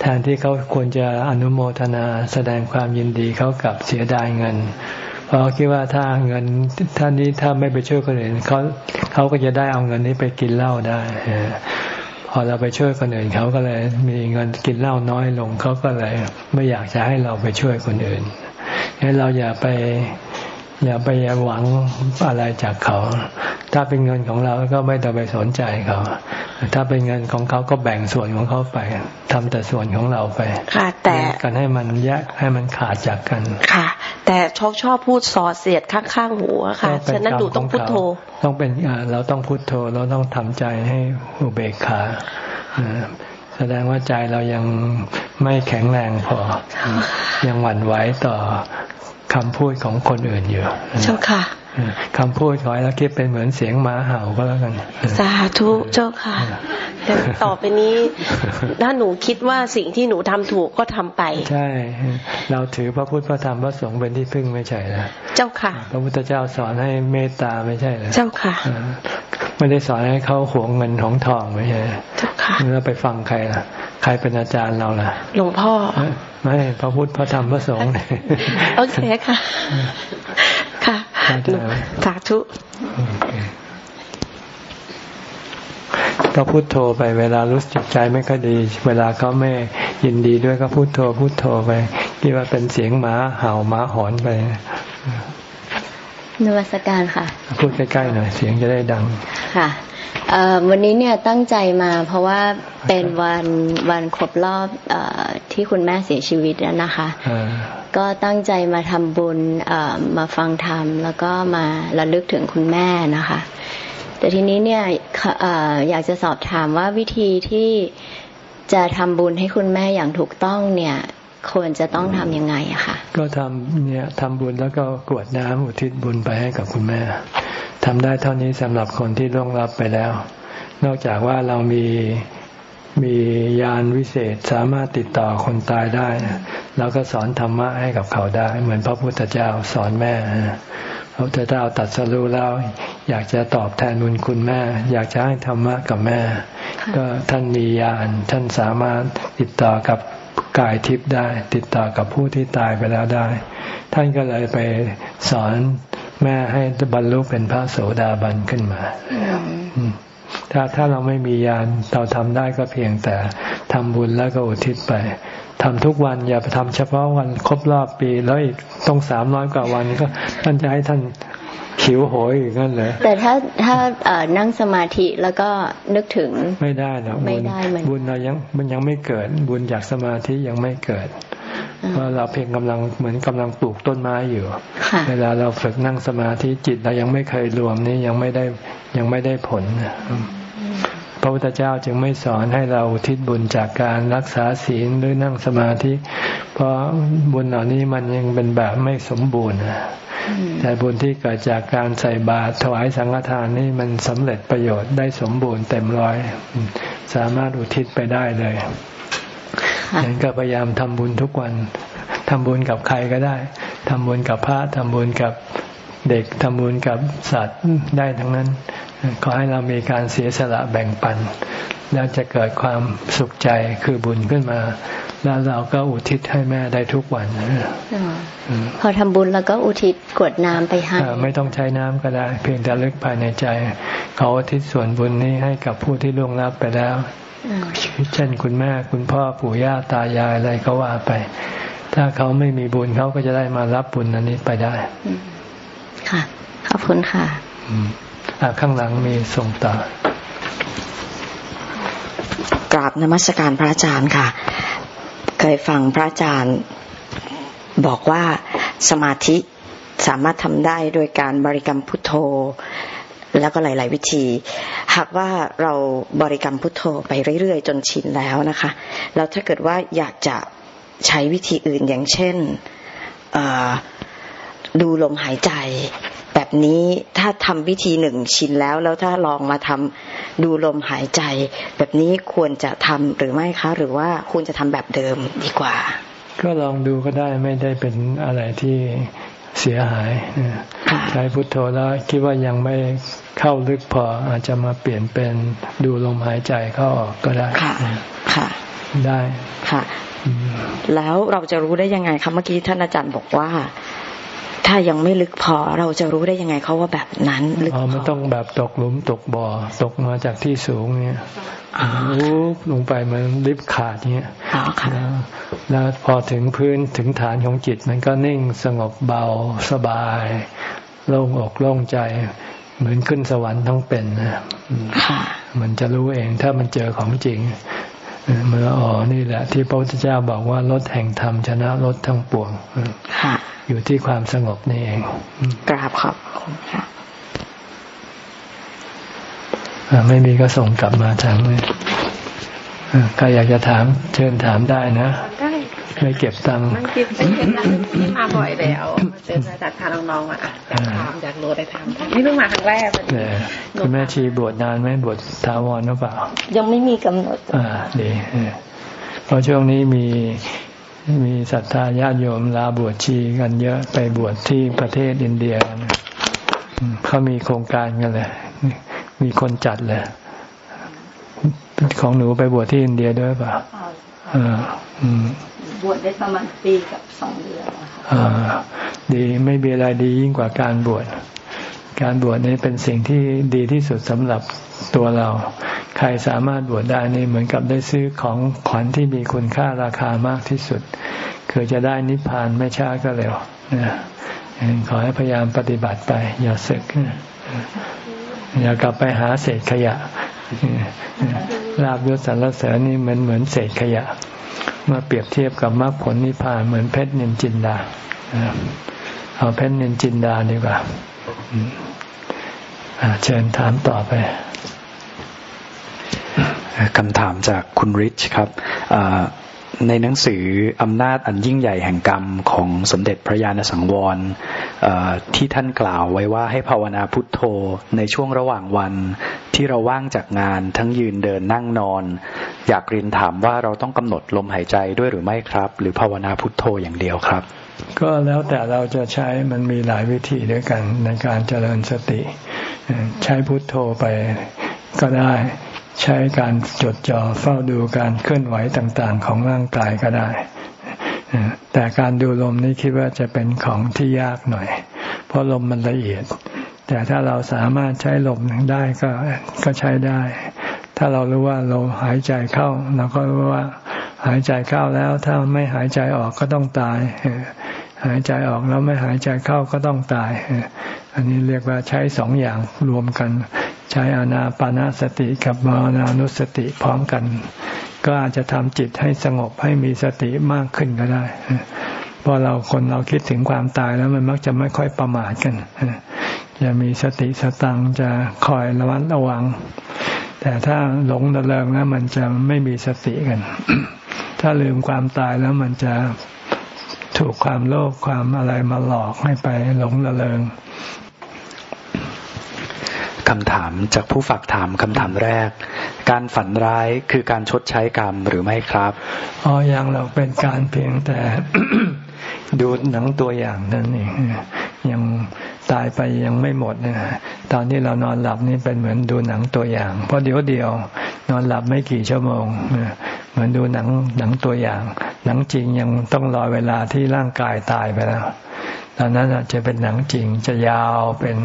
แทนที่เขาควรจะอนุโมทนาแสดงความยินดีเขากับเสียดายเงินเพราะคิดว่าถ้าเงินท่านนี้ถ้าไม่ไปช่วยคนอื่นเขาเขาก็จะได้เอาเงินนี้ไปกินเหล้าได้ พอเราไปช่วยคนอื่นเขาก็เลย มีเงินกินเหล้าน้อยลงเขาก็เลย ไม่อยากจะให้เราไปช่วยคนอื่นงั้นเราอย่าไปอย่าไปหวังอะไรจากเขา ถ้าเป็นเงินของเราก็ไม่ต้องไปสนใจเขา ถ้าเป็นเงินของเขาก็แบ่งส่วนของเขาไปทำแต่ส่วนของเราไป ค่ะ แต่กันให้มันแยกให้มันขาดจากกัน ค่ะ แต่ชอบชอบพูดสอเสียดข้างๆหูค่ะฉะนั้นดูต้องพุทโธ ต้องเป็นเราต้องพุทโธเราต้องทำใจให้อุเบกขาแสดงว่าใจเรายังไม่แข็งแรงพอ ยังหวั่นไหวต่อคำพูดของคนอื่นอยู่เจ้าค่ะ คำพูดขอให้เราคิดเป็นเหมือนเสียงหมาเห่าก็แล้วกัน สาธุเจ้าค่ะต่อไปนี้ ถ้าหนูคิดว่าสิ่งที่หนูทำถูกก็ทำไป ใช่ เราถือพระพุทธพระธรรมพระสงฆ์เป็นที่พึ่งไม่ใช่แล้วเจ้าค่ะ พระพุทธเจ้าสอนให้เมตตาไม่ใช่เหรอเจ้าค่ะ ไม่ได้สอนให้เขาหวงเงินของทองไม่ใช่เจ้าค่ะแล้วไปฟังใครล่ะใครเป็นอาจารย์เราล่ะ หลวงพ่อ ไม่ พระพุทธพระธรรมพระสงฆ์โอเคค่ะค่ะ สาธุก็พูดโทรไปเวลารู้สึกใจไม่ค่อยดี เวลาเขาไม่ยินดีด้วยก็พูดโทรพูดโทรไปคิดว่าเป็นเสียงหมาเห่าหมาหอนไปนวัตการค่ะ พูดใกล้ๆหน่อยเสียงจะได้ดังค่ะ วันนี้เนี่ยตั้งใจมาเพราะว่าเป็นวันวันครบรอบอที่คุณแม่เสียชีวิตแล้วนะคะ ก็ตั้งใจมาทำบุญมาฟังธรรม แล้วก็มาระลึกถึงคุณแม่นะคะ แต่ทีนี้เนี่ยอยากจะสอบถามว่าวิธีที่จะทำบุญให้คุณแม่อย่างถูกต้องเนี่ย ควรจะต้องทํำยังไงอะคะก็ทำเนี่ยทำบุญแล้วก็กวดน้ำอุทิศบุญไปให้กับคุณแม่ทำได้เท่านี้สำหรับคนที่ล่วงลับไปแล้ว นอกจากว่าเรามีมียานวิเศษสามารถติดต่อคนตายได้เราก็สอนธรรมะให้กับเขาได้ เหมือนพระพุทธเจ้าสอนแม่พระพุทธเจ้าตัดสรู้แล้ว อยากจะตอบแทนบุญคุณแม่ อยากจะให้ธรรมะกับแม่ ก็ท่านมียานท่านสามารถติดต่อกับ กายทิพย์ได้ ติดต่อกับผู้ที่ตายไปแล้วได้ ท่านก็เลยไปสอนแม่ให้บรรลุเป็นพระโสดาบันขึ้นมาถ้าถ้าเราไม่มียานเราทำได้ก็เพียงแต่ทำบุญแล้วก็อุทิศไปทำทุกวันอย่าไปทำเฉพาะวันครบรอบปี แล้วอีกต้องสามร้อยกว่าวันก็ท่านจะให้ท่าน ขิวโหยอย่างนั้นเลยแต่ถ้าถ้านั่งสมาธิแล้วก็นึกถึงไม่ได้หรอกไม่ได้บุญเรายังมันยังไม่เกิด บุญจากสมาธิยังไม่เกิดเพราะเราเพียงกำลังเหมือนกำลังปลูกต้นไม้อยู่ เวลาเราฝึกนั่งสมาธิจิตเรายังไม่เคยรวมนี่ยังไม่ได้ยังไม่ได้ผล พระพุทธเจ้าจึงไม่สอนให้เราทิศบุญจากการรักษาศีลหรือนั่งสมาธิ เพราะบุญเหล่านี้มันยังเป็นแบบไม่สมบูรณ์แต่บุญที่เกิดจากการใส่บาตรถวายสังฆทานนี่มันสำเร็จประโยชน์ได้สมบูรณ์เต็มร้อย สามารถอุทิศไปได้เลยยังก็พยายามทำบุญทุกวันทำบุญกับใครก็ได้ทำบุญกับพระทำบุญกับเด็กทำบุญกับสัตว์ได้ทั้งนั้น ขอให้เรามีการเสียสละแบ่งปัน แล้วจะเกิดความสุขใจคือบุญขึ้นมา แล้วเราก็อุทิศให้แม่ได้ทุกวันพอทำบุญแล้วก็อุทิศกดน้ำไปให้ไม่ต้องใช้น้ำก็ได้ เพียงแต่ลึกภายในใจ เขาอุทิศส่วนบุญนี้ให้กับผู้ที่ล่วงลับไปแล้วเช่นคุณแม่คุณพ่อปู่ย่าตายายอะไรก็ว่าไป ถ้าเขาไม่มีบุญเขาก็จะได้มารับบุญอันนี้ไปได้ ค่ะ ขอบคุณค่ะอ่า ข้างหลังมีส่งต่อกราบนมัสการพระอาจารย์ค่ะ เคยฟังพระอาจารย์บอกว่าสมาธิสามารถทำได้โดยการบริกรรมพุทโธ แล้วก็หลาย ๆ วิธี หากว่าเราบริกรรมพุทโธไปเรื่อย ๆ จนชินแล้วนะคะ แล้วถ้าเกิดว่าอยากจะใช้วิธีอื่นอย่างเช่นดูลมหายใจ นี้ถ้าทำวิธีหนึ่งชินแล้ว แล้วถ้าลองมาทำดูลมหายใจ แบบนี้ควรจะทำหรือไม่คะ หรือว่าควรจะทำแบบเดิมดีกว่า ก็ลองดูก็ได้ไม่ได้เป็นอะไรที่เสียหายใช้พุทโธแล้วคิดว่ายังไม่เข้าลึกพออาจจะมาเปลี่ยนเป็นดูลมหายใจเข้าออกก็ได้ค่ะค่ะ ได้ค่ะ แล้วเราจะรู้ได้ยังไงคะเมื่อกี้ท่านอาจารย์บอกว่า ถ้ถ้ายังไม่ลึกพอเราจะรู้ได้ยังไงเขาว่าแบบนั้นลึกพอมันต้องแบบตกหลุมตกบ่อตกมาจากที่สูงเนี่ยรู้ลงไปมันลิบขาดเนี้ยแล้วพอถึงพื้นถึงฐานของจิต มันก็นิ่งสงบเบาสบาย โล่งอกโล่งใจ เหมือนขึ้นสวรรค์ทั้งเป็นนะมันจะรู้เองถ้ามันเจอของจริงเมื่ออ๋อนี่แหละ ที่พระพุทธเจ้าบอกว่ารถแห่งธรรมชนะรถทั้งปวง อยู่ที่ความสงบนี่เอง กราบขอบคุณค่ะไม่มีก็ส่งกลับมาทางนี้ใครอยากจะถามเชิญถามได้นะได้ไม่เก็บตังค์ไม่เก็บไม่เก็บตังค์ที่มาบ่อยแล้วเจอจากทางน้องๆอะอยากถามอยากรู้ได้ถามนี่เพิ่งมาครั้งแรกเลยคุณแม่ชีบวชนานไหมบวชทาวรหรือเปล่า ยังไม่มีกำหนด อ่าดีเพราะช่วงนี้มี มีศรัทธาญาติโยมลาบวชชีกันเยอะไปบวชที่ประเทศอินเดียเขามีโครงการกันเลย มีคนจัดเลยของหนูไปบวชที่อินเดียด้วยป่ะบวชได้ประมาณปีกับสองเดือนดีไม่มีอะไรดียิ่งกว่าการบวช การบวชนี่เป็นสิ่งที่ดีที่สุดสำหรับตัวเรา ใครสามารถบวชได้นี่เหมือนกับได้ซื้อของขวัญที่มีคุณค่าราคามากที่สุด คือจะได้นิพพานไม่ช้าก็เร็วนะขอให้พยายามปฏิบัติไป อย่าสึก อย่ากลับไปหาเศษขยะลาบยศสรรเสริญนี่เหมันเหมือนเศษขยะเมื่อเปรียบเทียบกับมรรคผลนิพพานเหมือนเพชรนินจินดาเอาเพชรนินจินดาดีกว่าเชิญถามต่อไป คำถามจากคุณริชครับในหนังสืออำนาจอันยิ่งใหญ่แห่งกรรมของสมเด็จพระญาณสังวรที่ท่านกล่าวไว้ว่าให้ภาวนาพุทโธในช่วงระหว่างวันที่เราว่างจากงานทั้งยืนเดินนั่งนอน อยากเรียนถามว่าเราต้องกำหนดลมหายใจด้วยหรือไม่ครับ หรือภาวนาพุทโธอย่างเดียวครับ ก็แล้วแต่เราจะใช้มันมีหลายวิธีด้วยกันในการเจริญสติ ใช้พุทโธไปก็ได้ ใช้การจดจ่อเฝ้าดูการเคลื่อนไหวต่างๆ ของร่างกายก็ได้ แต่การดูลมนี่คิดว่าจะเป็นของที่ยากหน่อย เพราะลมมันละเอียด แต่ถ้าเราสามารถใช้ลมได้ก็ก็ใช้ได้ ถ้าเรารู้ว่าเราหายใจเข้าเราก็รู้ว่าหายใจเข้าแล้วถ้าไม่หายใจออกก็ต้องตายหายใจออกแล้วไม่หายใจเข้าก็ต้องตาย อันนี้เรียกว่าใช้สองอย่างรวมกัน ใช้อานาปานาสติกับมรณานุสติพร้อมกัน ก็อาจจะทำจิตให้สงบให้มีสติมากขึ้นก็ได้พราะเราคนเราคิดถึงความตายแล้วมันมักจะไม่ค่อยประมาทกันจะมีสติสตังจะคอยระวัดระวัง แต่ถ้าหลงระเริงแล้วมันจะไม่มีสติกัน ถ้าลืมความตายแล้วมันจะ ถูกความโลภความอะไรมาหลอกให้ไปหลงระเริงคำถามจากผู้ฝากถามคำถามแรก การฝันร้ายคือการชดใช้กรรมหรือไม่ครับอ๋อยังเราเป็นการเพียงแต่ดูหนังตัวอย่างนั่นเองยังตายไปยังไม่หมดนะตอนที่เรานอนหลับนี่เป็นเหมือนดูหนังตัวอย่าง เพราะเดี๋ยวเดียวนอนหลับไม่กี่ชั่วโมงเหมือนดูหนังหนังตัวอย่าง หนังจริงยังต้องรอเวลาที่ร่างกายตายไปแล้วตอนนั้นจะเป็นหนังจริงจะยาวเป็น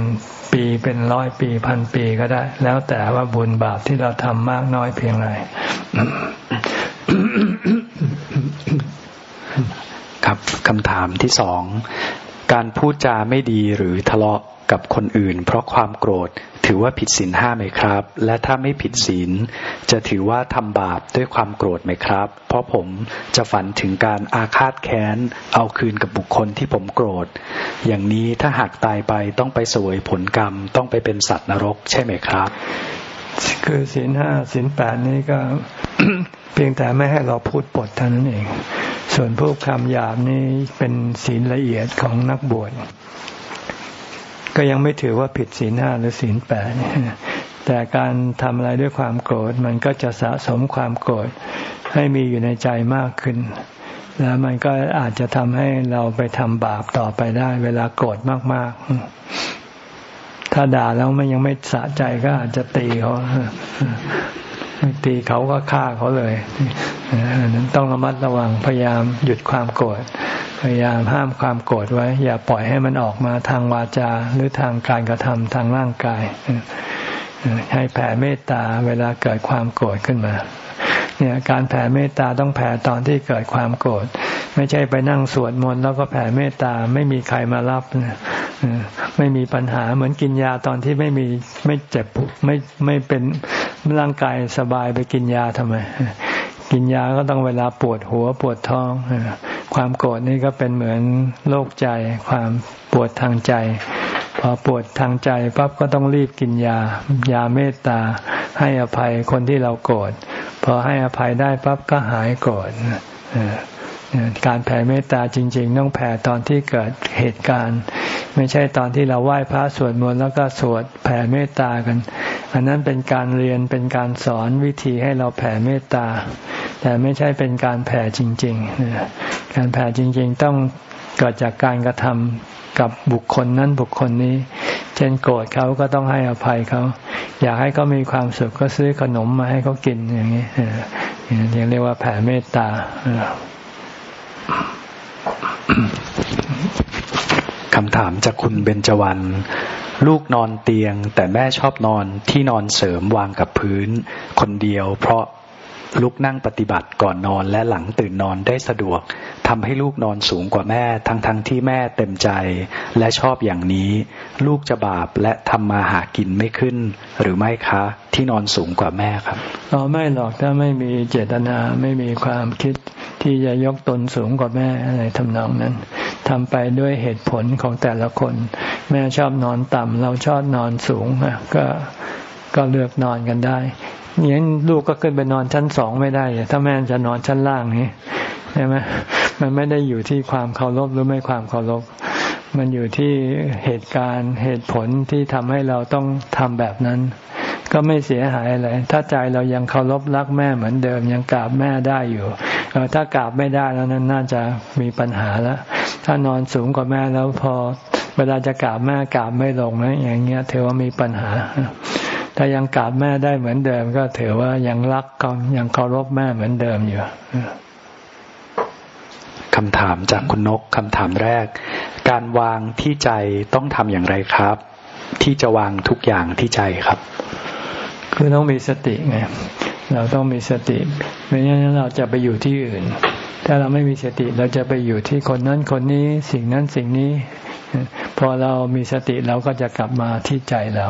ปีเป็นร้อยปีพันปีก็ได้ แล้วแต่ว่าบุญบาปที่เราทำมากน้อยเพียงไรครับคำถามที่สอง การพูดจาไม่ดีหรือทะเลาะกับคนอื่น เพราะความโกรธถือว่าผิดศีลห้าไหมครับ และถ้าไม่ผิดศีลจะถือว่าทำบาปด้วยความโกรธไหมครับ เพราะผมจะฝันถึงการอาฆาตแค้น เอาคืนกับบุคคลที่ผมโกรธ อย่างนี้ถ้าหากตายไปต้องไปสวยผลกรรม ต้องไปเป็นสัตว์นรกใช่ไหมครับ คือศีลห้าศีลแปดนี้ก็ เพียงแต่ไม่ให้เราพูดปดเท่านั้นเอง ส่วนพูดคำหยาบนี้เป็นศีลละเอียดของนักบวชก็ยังไม่ถือว่าผิดศีลห้าหรือศีลแปดแต่การทำอะไรด้วยความโกรธ มันก็จะสะสมความโกรธให้มีอยู่ในใจมากขึ้น แล้วมันก็อาจจะทำให้เราไปทำบาปต่อไปได้ เวลาโกรธมาก ๆ ถ้าด่าแล้วมันยังไม่สะใจก็อาจจะตีเขา ตีเขาก็ฆ่าเขาเลยนั้นต้องระมัดระวังพยายามหยุดความโกรธพยายามห้ามความโกรธไว้ อย่าปล่อยให้มันออกมาทางวาจาหรือทางการกระทำทางร่างกายให้แผ่เมตตาเวลาเกิดความโกรธขึ้นมา เนี่ยการแผ่เมตตาต้องแผ่ตอนที่เกิดความโกรธ ไม่ใช่ไปนั่งสวดมนต์แล้วก็แผ่เมตตาไม่มีใครมารับไม่มีปัญหาเหมือนกินยาตอนที่ไม่มีไม่เจ็บไม่ไม่เป็นร่างกายสบายไปกินยาทำไม กินยาก็ต้องเวลาปวดหัวปวดท้องความโกรธนี่ก็เป็นเหมือนโรคใจ ความปวดทางใจ พอปวดทางใจปั๊บก็ต้องรีบกินยา ยาเมตตา ให้อภัยคนที่เราโกรธพอให้อภัยได้ปั๊บก็หายโกรธการแผ่เมตตาจริง ๆ ต้องแผ่ตอนที่เกิดเหตุการณ์ ไม่ใช่ตอนที่เราไหว้พระสวดมนต์แล้วก็สวดแผ่เมตตากัน อันนั้นเป็นการเรียนเป็นการสอนวิธีให้เราแผ่เมตตา แต่ไม่ใช่เป็นการแผ่จริง ๆ การแผ่จริง ๆ ต้องเกิดจากการกระทำ กับบุคคลนั้นบุคคลนี้ เช่นโกรธเขาก็ต้องให้อภัยเขา อยากให้เขามีความสุขก็ซื้อขนมมาให้เขากินอย่างนี้เรียกว่าแผ่เมตตาคำถามจากคุณเบญจวรรณลูกนอนเตียง แต่แม่ชอบนอนที่นอนเสริมวางกับพื้น คนเดียว เพราะ ลุกนั่งปฏิบัติก่อนนอนและหลังตื่นนอนได้สะดวกทำให้ลูกนอนสูงกว่าแม่ ทั้งทั้งที่แม่เต็มใจและชอบอย่างนี้ ลูกจะบาปและทำมาหากินไม่ขึ้น หรือไม่คะ ที่นอนสูงกว่าแม่ครับอ๋อไม่หรอกถ้าไม่มีเจตนาไม่มีความคิดที่จะยกตนสูงกว่าแม่อะไรทำนองนั้นทำไปด้วยเหตุผลของแต่ละคน แม่ชอบนอนต่ำเราชอบนอนสูงก็ก็เลือกนอนกันได้ อย่างลูกก็ขึ้นไปนอนชั้นสองไม่ได้ถ้าแม่จะนอนชั้นล่างนี้ใช่ไหมมันไม่ได้อยู่ที่ความเคารพหรือไม่ความเคารพมันอยู่ที่เหตุการณ์เหตุผลที่ทำให้เราต้องทำแบบนั้น ก็ไม่เสียหายอะไรถ้าใจเรายังเคารพรักแม่เหมือนเดิม ยังกราบแม่ได้อยู่ถ้ากราบไม่ได้แล้วนั้นน่าจะมีปัญหาแล้วถ้านอนสูงกว่าแม่แล้วพอ เวลาจะกราบแม่กราบไม่ลงนะอย่างเงี้ยถือว่ามีปัญหา ถ้ายังกราบแม่ได้เหมือนเดิม ก็ถือว่ายังรักกันยังเคารพแม่เหมือนเดิมอยู่คำถามจากคุณนกคำถามแรก การวางที่ใจต้องทำอย่างไรครับ ที่จะวางทุกอย่างที่ใจครับ คือต้องมีสติไงเราต้องมีสติไม่งั้นเราจะไปอยู่ที่อื่น ถ้าเราไม่มีสติเราจะไปอยู่ที่คนนั้นคนนี้ สิ่งนั้นสิ่งนี้ พอเรามีสติเราก็จะกลับมาที่ใจเรา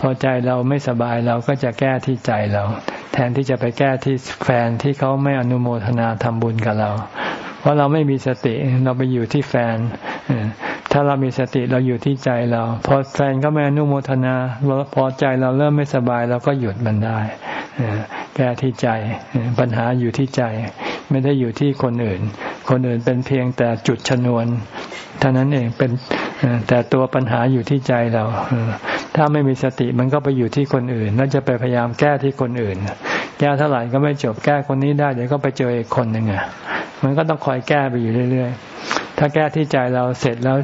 พอใจเราไม่สบายเราก็จะแก้ที่ใจเรา แทนที่จะไปแก้ที่แฟนที่เขาไม่อนุโมทนาทำบุญกับเรา เพราะเราไม่มีสติเราไปอยู่ที่แฟน ถ้าเรามีสติเราอยู่ที่ใจเรา พอแฟนก็ไม่อนุโมทนาพอใจเราเริ่มไม่สบายเราก็หยุดมันได้แก้ที่ใจปัญหาอยู่ที่ใจ ไม่ได้อยู่ที่คนอื่น คนอื่นเป็นเพียงแต่จุดชนวนเท่านั้นเองเป็น แต่ตัวปัญหาอยู่ที่ใจเรา ถ้าไม่มีสติมันก็ไปอยู่ที่คนอื่น แล้วจะไปพยายามแก้ที่คนอื่น แก้เท่าไหร่ก็ไม่จบแก้คนนี้ได้เดี๋ยวก็ไปเจออีกคนหนึ่งอะมันก็ต้องคอยแก้ไปอยู่เรื่อย ๆ ถ้าแก้ที่ใจเราเสร็จแล้ว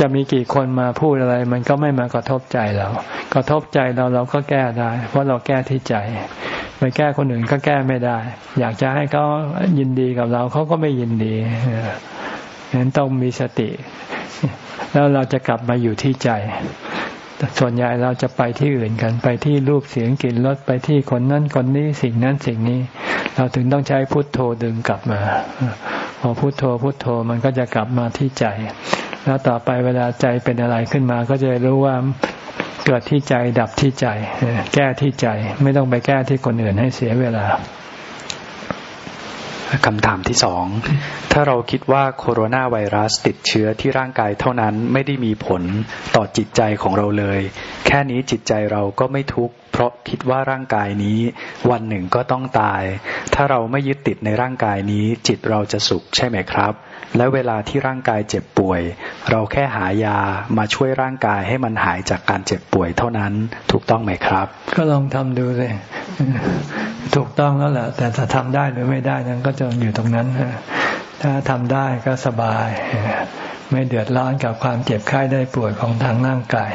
จะมีกี่คนมาพูดอะไร มันก็ไม่มากระทบใจเรา กระทบใจเราเราก็แก้ได้ เพราะเราแก้ที่ใจ ไปแก้คนอื่นก็แก้ไม่ได้ อยากจะให้เขายินดีกับเราเขาก็ไม่ยินดี นั้นต้องมีสติ แล้วเราจะกลับมาอยู่ที่ใจ ส่วนใหญ่เราจะไปที่อื่นกัน ไปที่รูปเสียงกลิ่นรสไปที่คนนั้นคนนี้สิ่งนั้นสิ่งนี้ เราถึงต้องใช้พุทโธดึงกลับมาพอพุทโธพุทโธมันก็จะกลับมาที่ใจ แล้วต่อไปเวลาใจเป็นอะไรขึ้นมา ก็จะรู้ว่าเกิดที่ใจดับที่ใจ แก้ที่ใจ ไม่ต้องไปแก้ที่คนอื่นให้เสียเวลา คำถามที่สอง ถ้าเราคิดว่าโคโรนาไวรัสติดเชื้อที่ร่างกายเท่านั้นไม่ได้มีผลต่อจิตใจของเราเลย แค่นี้จิตใจเราก็ไม่ทุกข์เพราะคิดว่าร่างกายนี้ วันหนึ่งก็ต้องตาย ถ้าเราไม่ยึดติดในร่างกายนี้ จิตเราจะสุขใช่ไหมครับ และเวลาที่ร่างกายเจ็บป่วย เราแค่หายามาช่วยร่างกายให้มันหายจากการเจ็บป่วยเท่านั้นถูกต้องไหมครับ ก็ลองทำดูเลยถูกต้องแล้วแหละแต่ถ้าทำได้หรือไม่ได้นั้นก็จะอยู่ตรงนั้นถ้าทำได้ก็สบาย ไม่เดือดร้อนกับความเจ็บไข้ได้ป่วยของทางร่างกาย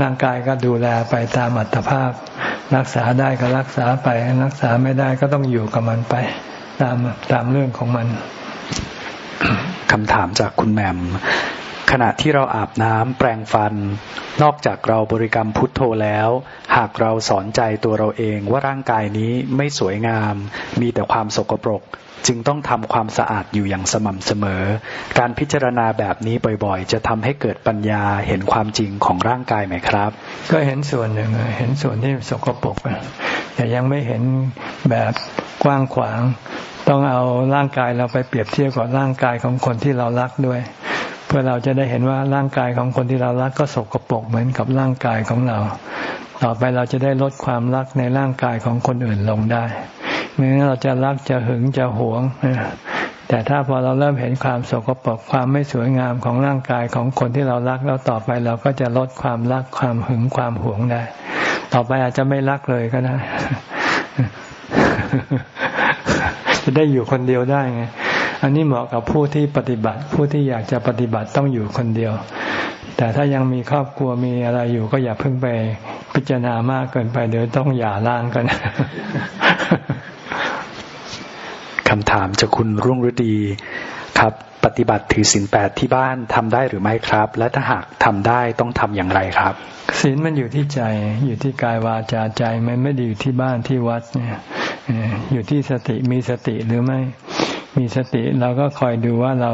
ร่างกายก็ดูแลไปตามอัตภาพ รักษาได้ก็รักษาไป รักษาไม่ได้ก็ต้องอยู่กับมันไป ตามตามเรื่องของมัน คำถามจากคุณแมมขณะที่เราอาบน้ำแปรงฟัน นอกจากเราบริกรรมพุทโธแล้ว หากเราสอนใจตัวเราเองว่าร่างกายนี้ไม่สวยงาม มีแต่ความสกปรก จึงต้องทำความสะอาดอยู่อย่างสม่ำเสมอ การพิจารณาแบบนี้บ่อยๆ จะทำให้เกิดปัญญาเห็นความจริงของร่างกายไหมครับ ก็เห็นส่วนหนึ่งเห็นส่วนที่สกปรกแต่ยังไม่เห็นแบบกว้างขวาง ต้องเอาร่างกายเราไปเปรียบเทียบกับร่างกายของคนที่เรารักด้วย เพื่อเราจะได้เห็นว่าร่างกายของคนที่เรารักก็สกปรกเหมือนกับร่างกายของเรา ต่อไปเราจะได้ลดความรักในร่างกายของคนอื่นลงได้ ไม่งั้นเราจะรักจะหึงจะหวงแต่ถ้าพอเราเริ่มเห็นความสกปรกความไม่สวยงามของร่างกายของคนที่เรารักแล้วต่อไปเราก็จะลดความรักความหึงความหวงได้ ต่อไปอาจจะไม่รักเลยก็ได้จะได้อยู่คนเดียวได้ไงอันนี้เหมาะกับผู้ที่ปฏิบัติ ผู้ที่อยากจะปฏิบัติต้องอยู่คนเดียว แต่ถ้ายังมีครอบครัวมีอะไรอยู่ก็อย่าเพิ่งไปพิจารณามากเกินไปเดี๋ยวต้องหย่าร้างกัน คำถามจากคุณรุ่งฤดีครับ ปฏิบัติถือศีลแปดที่บ้านทำได้หรือไม่ครับ และถ้าหากทำได้ต้องทำอย่างไรครับศีลมันอยู่ที่ใจ อยู่ที่กายวาจาใจ มันไม่ได้อยู่ที่บ้านที่วัดเนี่ยอยู่ที่สติมีสติหรือไม่ มีสติเราก็คอยดูว่าเรา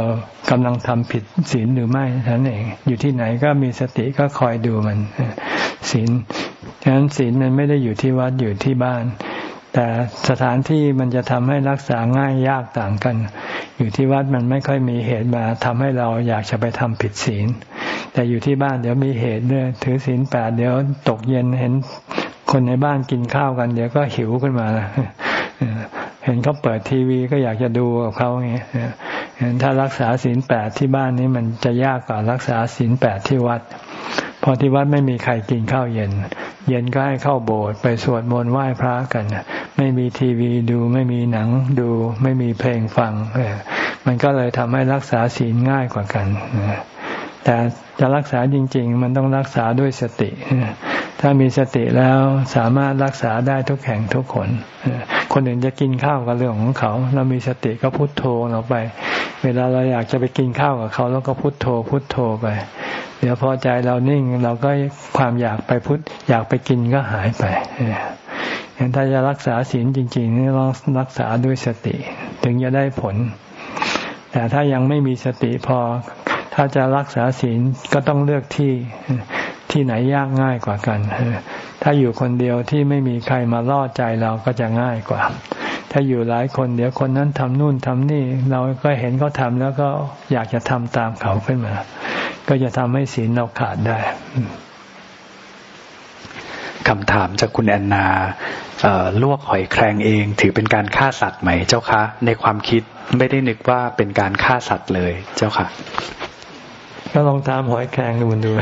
กำลังทำผิดศีลหรือไม่นั่นเอง อยู่ที่ไหนก็มีสติก็คอยดูมันศีลฉะนั้นศีลมันไม่ได้อยู่ที่วัดอยู่ที่บ้าน แต่สถานที่มันจะทำให้รักษาง่ายยากต่างกัน อยู่ที่วัดมันไม่ค่อยมีเหตุมาทำให้เราอยากจะไปทำผิดศีล แต่อยู่ที่บ้านเดี๋ยวมีเหตุด้วยถือศีลแปดเดี๋ยวตกเย็นเห็นคนในบ้านกินข้าวกัน เดี๋ยวก็หิวขึ้นมาเห็นเขาเปิดทีวีก็อยากจะดูกับเขาไงถ้ารักษาศีลแปดที่บ้านนี้มันจะยากกว่ารักษาศีลแปดที่วัด เพอที่วัดไม่มีใครกินข้าวเย็น เย็นก็ให้เข้าโบสถ์ไปสวดมนต์ไหว้พระกัน ไม่มีทีวีดูไม่มีหนังดู ไม่มีเพลงฟังมันก็เลยทำให้รักษาศีลง่ายกว่ากันแต่จะรักษาจริง ๆ มันต้องรักษาด้วยสติ ถ้ามีสติแล้วสามารถรักษาได้ทุกแห่งทุกคน คนอื่นจะกินข้าวกับเรื่องของเขา เรามีสติก็พุโทโธเราไป เวลาเราอยากจะไปกินข้าวกับเขา แล้วก็พุโทโธพุโทโธไป เดี๋ยวพอใจเรานิ่งเราก็ความอยากไปพุทธอยากไปกินก็หายไปเห็นถ้าจะรักษาศีลจริงๆนี่ต้องรักษาด้วยสติ ถึงจะได้ผล แต่ถ้ายังไม่มีสติพอ ถ้าจะรักษาศีลก็ต้องเลือกที่ที่ไหนยากง่ายกว่ากัน ถ้าอยู่คนเดียวที่ไม่มีใครมาล่อใจเราก็จะง่ายกว่า ถ้าอยู่หลายคนเดี๋ยวคนนั้นทำนู่นทำนี่ เราก็เห็นเขาทำแล้วก็อยากจะทำตามเขาขึ้นมา ก็จะทำให้ศีลเราขาดได้คำถามจากคุณแอนนาลวกหอยแครงเอง ถือเป็นการฆ่าสัตว์ไหมเจ้าคะ ในความคิดไม่ได้นึกว่าเป็นการฆ่าสัตว์เลยเจ้าค่ะ ก็ลองตามหอยแครงดูมันดู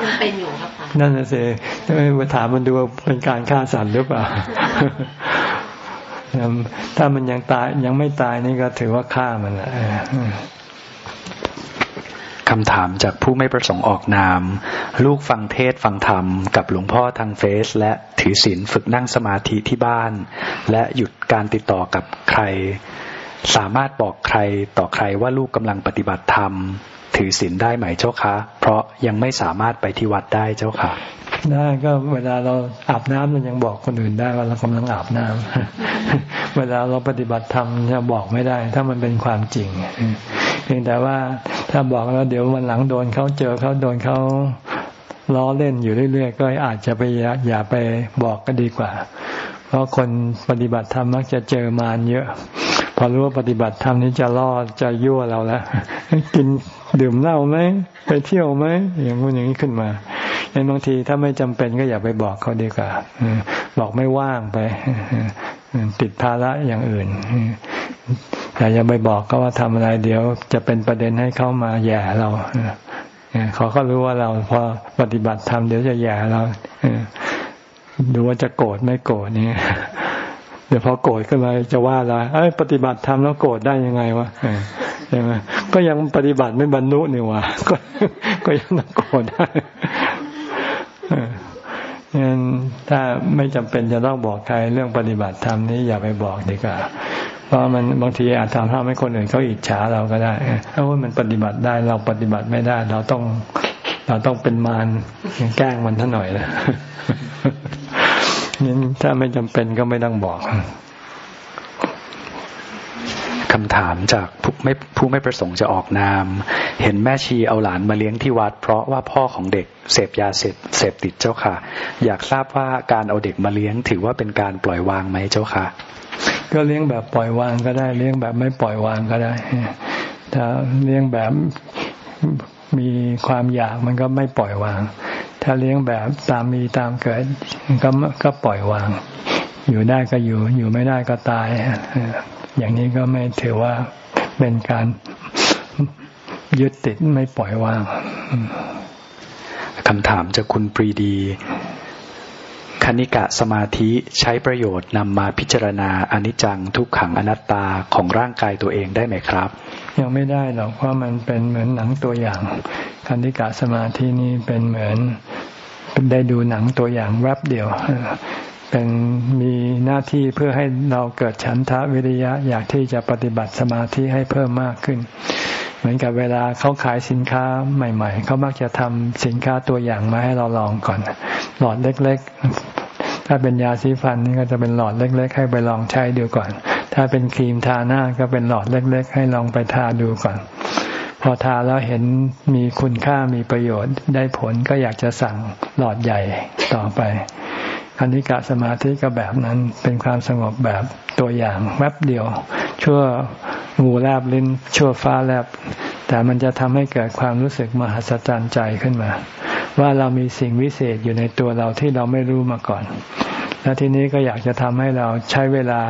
มันเป็นอยู่ครับนั่นน่ะสิมาถามมันดูว่าเป็นการฆ่าสัตว์หรือเปล่าถ้ามันยังตายยังไม่ตายนี่ก็ถือว่าฆ่ามันแหละ คำถามจากผู้ไม่ประสงค์ออกนาม ลูกฟังเทศฟังธรรมกับหลวงพ่อทางเฟซและถือศีลฝึกนั่งสมาธิที่บ้าน และหยุดการติดต่อกับใคร สามารถบอกใครต่อใครว่าลูกกำลังปฏิบัติธรรม ถือศีลได้ไหมเจ้าคะ เพราะยังไม่สามารถไปที่วัดได้เจ้าค่ะ ได้ก็เวลาเราอาบน้ำเรายังบอกคนอื่นได้ว่าเรากำลังอาบน้ำเวลาเราปฏิบัติธรรมจะบอกไม่ได้ ถ้ามันเป็นความจริงเพียงแต่ว่าถ้าบอกแล้วเดี๋ยววันหลังโดนเขาเจอเขาโดนเขาล้อเล่นอยู่เรื่อยๆ ก็อาจจะไปอย่าไปบอกก็ดีกว่า เพราะคนปฏิบัติธรรมมักจะเจอมารเยอะ พอรู้ว่าปฏิบัติธรรมนี้จะล่อจะยั่วเราแล้วกิน ดื่มเหล้าไหมไปเที่ยวไหมอย่างนู้นอย่างนี้ขึ้นมาอย่างบางทีถ้าไม่จำเป็นก็อย่าไปบอกเขาดีกว่าบอกไม่ว่างไปติดภาระอย่างอื่นแต่อย่าไปบอกก็ว่าทำอะไร เดี๋ยวจะเป็นประเด็นให้เขามาแย่เราเขาก็รู้ว่าเราพอปฏิบัติธรรมเดี๋ยวจะแย่เราดูว่าจะโกรธไม่โกรธนี่ เดี๋ยวพอโกรธขึ้นมาจะว่าเราเอ้ยปฏิบัติทำแล้วโกรธได้ยังไงวะใช่ไหมก็ยังปฏิบัติไม่บรรลุนี่วะก็ก็ยังต้องโกรธได้งั้นถ้าไม่จำเป็นจะต้องบอกใครเรื่องปฏิบัติธรรมนี้อย่าไปบอกดีกว่าเพราะมันบางทีอาจทำให้คนอื่นเขาอิจฉาเราก็ได้ถ้าว่ามันปฏิบัติได้เราปฏิบัติไม่ได้ เราต้องเราต้องเป็นมารแกล้งมันท่าหน่อยนะ งั้นถ้าไม่จำเป็นก็ไม่ต้องบอกคำถามจากผู้ไม่ผู้ไม่ประสงค์จะออกนาม เห็นแม่ชีเอาหลานมาเลี้ยงที่วัด เพราะว่าพ่อของเด็กเสพยาเสพเสพติดเจ้าค่ะ อยากทราบว่าการเอาเด็กมาเลี้ยงถือว่าเป็นการปล่อยวางไหมเจ้าค่ะ ก็เลี้ยงแบบปล่อยวางก็ได้ เลี้ยงแบบไม่ปล่อยวางก็ได้ถ้าเลี้ยงแบบมีความอยากมันก็ไม่ปล่อยวาง ถ้าเลี้ยงแบบตามมีตามเกิด ก็ก็ปล่อยวาง อยู่ได้ก็อยู่ อยู่ไม่ได้ก็ตาย อย่างนี้ก็ไม่ถือว่าเป็นการยึดติดไม่ปล่อยวางคำถามจากคุณปรีดี คณิกะสมาธิใช้ประโยชน์นำมาพิจารณาอนิจจังทุกขังอนัตตาของร่างกายตัวเองได้ไหมครับ ยังไม่ได้หรอกเพราะมันเป็นเหมือนหนังตัวอย่าง คณิกะสมาธินี้เป็นเหมือนได้ดูหนังตัวอย่างแวบเดียวเป็นมีหน้าที่เพื่อให้เราเกิดฉันทะวิริยะอยากที่จะปฏิบัติสมาธิให้เพิ่มมากขึ้น เหมือนกับเวลาเขาขายสินค้าใหม่ ๆ เขามักจะทำสินค้าตัวอย่างมาให้เราลองก่อน หลอดเล็ก ๆ ถ้าเป็นยาสีฟันนี่ก็จะเป็นหลอดเล็ก ๆ ให้ไปลองใช้ดูก่อน ถ้าเป็นครีมทาหน้าก็เป็นหลอดเล็ก ๆ ให้ลองไปทาดูก่อน พอทาแล้วเห็นมีคุณค่ามีประโยชน์ได้ผลก็อยากจะสั่งหลอดใหญ่ต่อไปคณิกะสมาธิก็แบบนั้นเป็นความสงบแบบตัวอย่างแวบเดียวชั่ว งูแลบลิ้นชั่วฟ้าแลบ แต่มันจะทำให้เกิดความรู้สึกมหัศจรรย์ใจขึ้นมา ว่าเรามีสิ่งวิเศษอยู่ในตัวเราที่เราไม่รู้มาก่อน และทีนี้ก็อยากจะทำให้เราใช้เวลา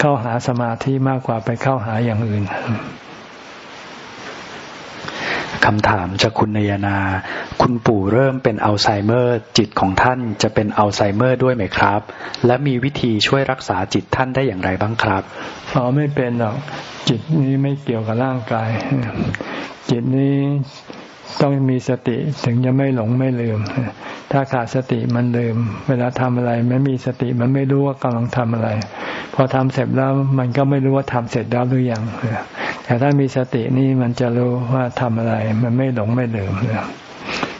เข้าหาสมาธิมากกว่าไปเข้าหาอย่างอื่น คำถามจากคุณนยนา คุณปู่เริ่มเป็นอัลไซเมอร์ จิตของท่านจะเป็นอัลไซเมอร์ด้วยไหมครับ และมีวิธีช่วยรักษาจิตท่านได้อย่างไรบ้างครับอ๋อไม่เป็นหรอกจิตนี้ไม่เกี่ยวกับร่างกาย จิตนี้ ต้องมีสติถึงจะไม่หลงไม่ลืม ถ้าขาดสติมันลืม เวลาทำอะไรไม่มีสติมันไม่รู้ว่ากำลังทำอะไร พอทำเสร็จแล้วมันก็ไม่รู้ว่าทำเสร็จแล้วหรือยังแต่ถ้ามีสตินี่มันจะรู้ว่าทำอะไร มันไม่หลงไม่ลืมเ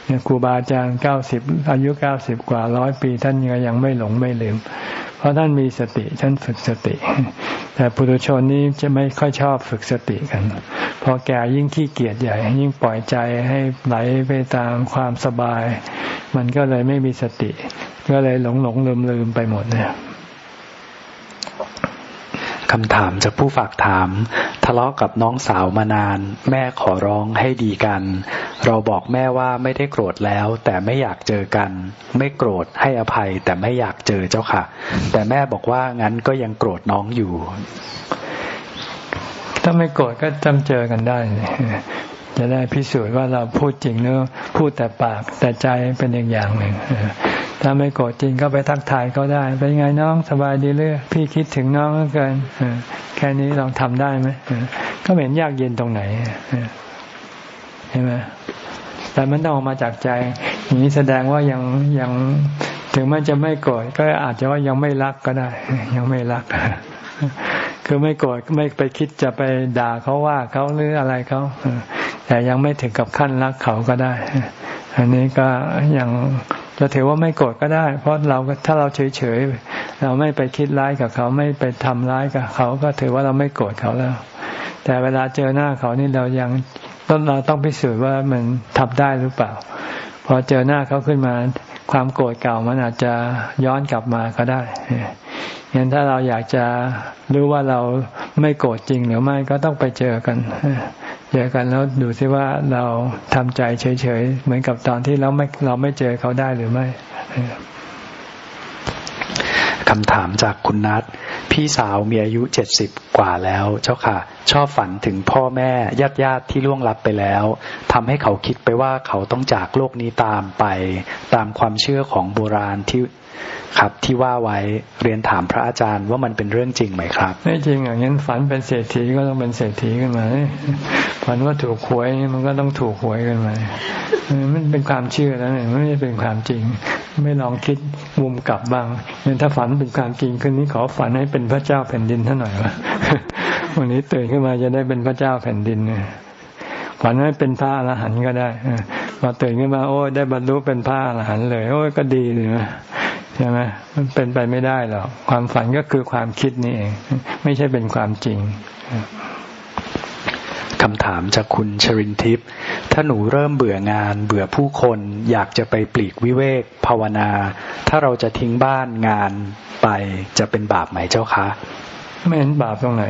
นี่ยครูบาอาจารย์เก้าสิบอายุเก้าสิบกว่าร้อยปีท่านยังไม่หลงไม่ลืม เพราะท่านมีสติท่านฝึกสติ แต่ปุถุชนนี้จะไม่ค่อยชอบฝึกสติกัน พอแก่ยิ่งขี้เกียจใหญ่ ยิ่งปล่อยใจให้ไหลไปตามความสบาย มันก็เลยไม่มีสติ ก็เลยหลงหลงลืมลืมไปหมดเนี่ย คำถามจากผู้ฝากถาม ทะเลาะกับน้องสาวมานาน แม่ขอร้องให้ดีกัน เราบอกแม่ว่าไม่ได้โกรธแล้ว แต่ไม่อยากเจอกัน ไม่โกรธให้อภัย แต่ไม่อยากเจอเจ้าค่ะ แต่แม่บอกว่างั้นก็ยังโกรธน้องอยู่ ถ้าไม่โกรธก็จำเจอกันได้ จะได้พิสูจน์ว่าเราพูดจริงหรือพูดแต่ปากแต่ใจเป็นอีกอย่างหนึ่งถ้าไม่โกรธจริงก็ไปทักทายเขาได้ เป็นไงน้องสบายดีเรือพี่คิดถึงน้องเกินแค่นี้ลองทำได้ไหมก็เห็นยากเย็นตรงไหนเห็นไหมแต่มันต้องออกมาจากใจอย่างนี้แสดงว่ายังยังถึงมันจะไม่โกรธก็อาจจะว่ายังไม่รักก็ได้ ยังไม่รัก คือไม่โกรธไม่ไปคิดจะไปด่าเขาว่าเขาหรืออะไรเขาแต่ยังไม่ถึงกับขั้นรักเขาก็ได้ อันนี้ก็ยังจะถือว่าไม่โกรธก็ได้ เพราะเราถ้าเราเฉยๆเราไม่ไปคิดร้ายกับเขาไม่ไปทำร้ายกับเขาก็ถือว่าเราไม่โกรธเขาแล้ว แต่เวลาเจอหน้าเขานี่เรายังต้องเราต้องพิสูจน์ว่ามันทำได้หรือเปล่า พอเจอหน้าเขาขึ้นมาความโกรธเก่ามันอาจจะย้อนกลับมาก็ได้ งั้นถ้าเราอยากจะรู้ว่าเราไม่โกรธจริงหรือไม่ก็ต้องไปเจอกัน เจอกันแล้วดูซิว่าเราทำใจเฉยๆ เหมือนกับตอนที่เราไม่เราไม่เจอเขาได้หรือไม่คำถามจากคุณนัทพี่สาวมีอายุเจ็ดสิบกว่าแล้ว เจ้าค่ะ ชอบฝันถึงพ่อแม่ญาติญาติที่ล่วงลับไปแล้วทำให้เขาคิดไปว่าเขาต้องจากโลกนี้ตามไป ตามความเชื่อของโบราณที่ ครับ ที่ว่าไว้เรียนถามพระอาจารย์ว่ามันเป็นเรื่องจริงไหมครับไม่จริงอย่างนั้นฝันเป็นเศรษฐีก็ต้องเป็นเศรษฐีขึ้นมาฝันว่าถูกหวยมันก็ต้องถูกหวยกันมามันเป็นความเชื่อแล้วเนี่ยไม่ได้เป็นความจริง ไม่ลองคิดมุมกลับบ้างเนี่ยถ้าฝันเป็นความจริงคืนนี้ขอฝันให้เป็นพระเจ้าแผ่นดินท่านหน่อยวะวันนี้ตื่นขึ้นมาจะได้เป็นพระเจ้าแผ่นดินเนี่ยฝันให้เป็นพระอรหันต์ก็ได้พอตื่นขึ้นมาโอ้ได้บรรลุเป็นพระอรหันต์เลย โอ้ก็ดีเลยนะ ใช่ไหมมันเป็นไปไม่ได้หรอกความฝันก็คือความคิดนี่เอง ไม่ใช่เป็นความจริงคำถามจากคุณชรินทิพย์ ถ้าหนูเริ่มเบื่องาน เบื่อผู้คน อยากจะไปปลีกวิเวกภาวนา ถ้าเราจะทิ้งบ้านงานไปจะเป็นบาปไหมเจ้าคะ ไม่เห็นบาปตรงไหน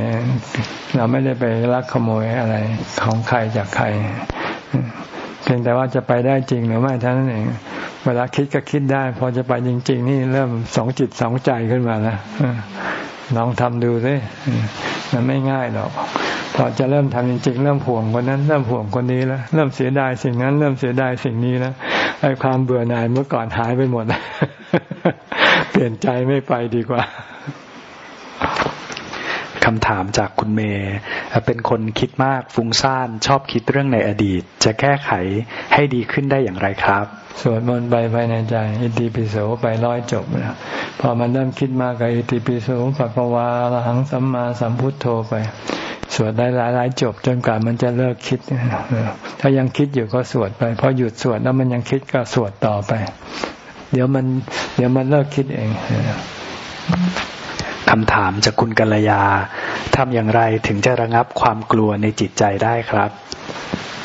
เราไม่ได้ไปลักขโมยอะไรของใครจากใครเพียงแต่ว่าจะไปได้จริงหรือไม่เท่านั้นเอง เวลาคิดก็คิดได้ พอจะไปจริง ๆ นี่เริ่มสองจิตสองใจขึ้นมาแล้วลองทำดูสิมันไม่ง่ายหรอกพอจะเริ่มทำจริง ๆ เริ่มห่วงคนนั้น เริ่มห่วงคนนี้แล้วเริ่มเสียดายสิ่งนั้น เริ่มเสียดายสิ่งนี้แล้วไอ้ความเบื่อหน่ายเมื่อก่อนหายไปหมดเปลี่ยนใจไม่ไปดีกว่า คำถามจากคุณเมย์เป็นคนคิดมากฟุ้งซ่านชอบคิดเรื่องในอดีต จะแก้ไขให้ดีขึ้นได้อย่างไรครับสวดมนต์ไปภายในใจ อิติปิโสไปร้อยจบนะพอมันเริ่มคิดมากกับอิติปิโสปะกวาลหังสัมมาสัมพุทโธไป สวดได้หลายหลายจบจนกว่ามันจะเลิกคิดถ้ายังคิดอยู่ก็สวดไปพอหยุดสวดแล้วมันยังคิดก็สวดต่อไป เดี๋ยวมัน เดี๋ยวมันเลิกคิดเอง คำถามจากคุณกัลยาทำอย่างไรถึงจะระงับความกลัวในจิตใจได้ครับ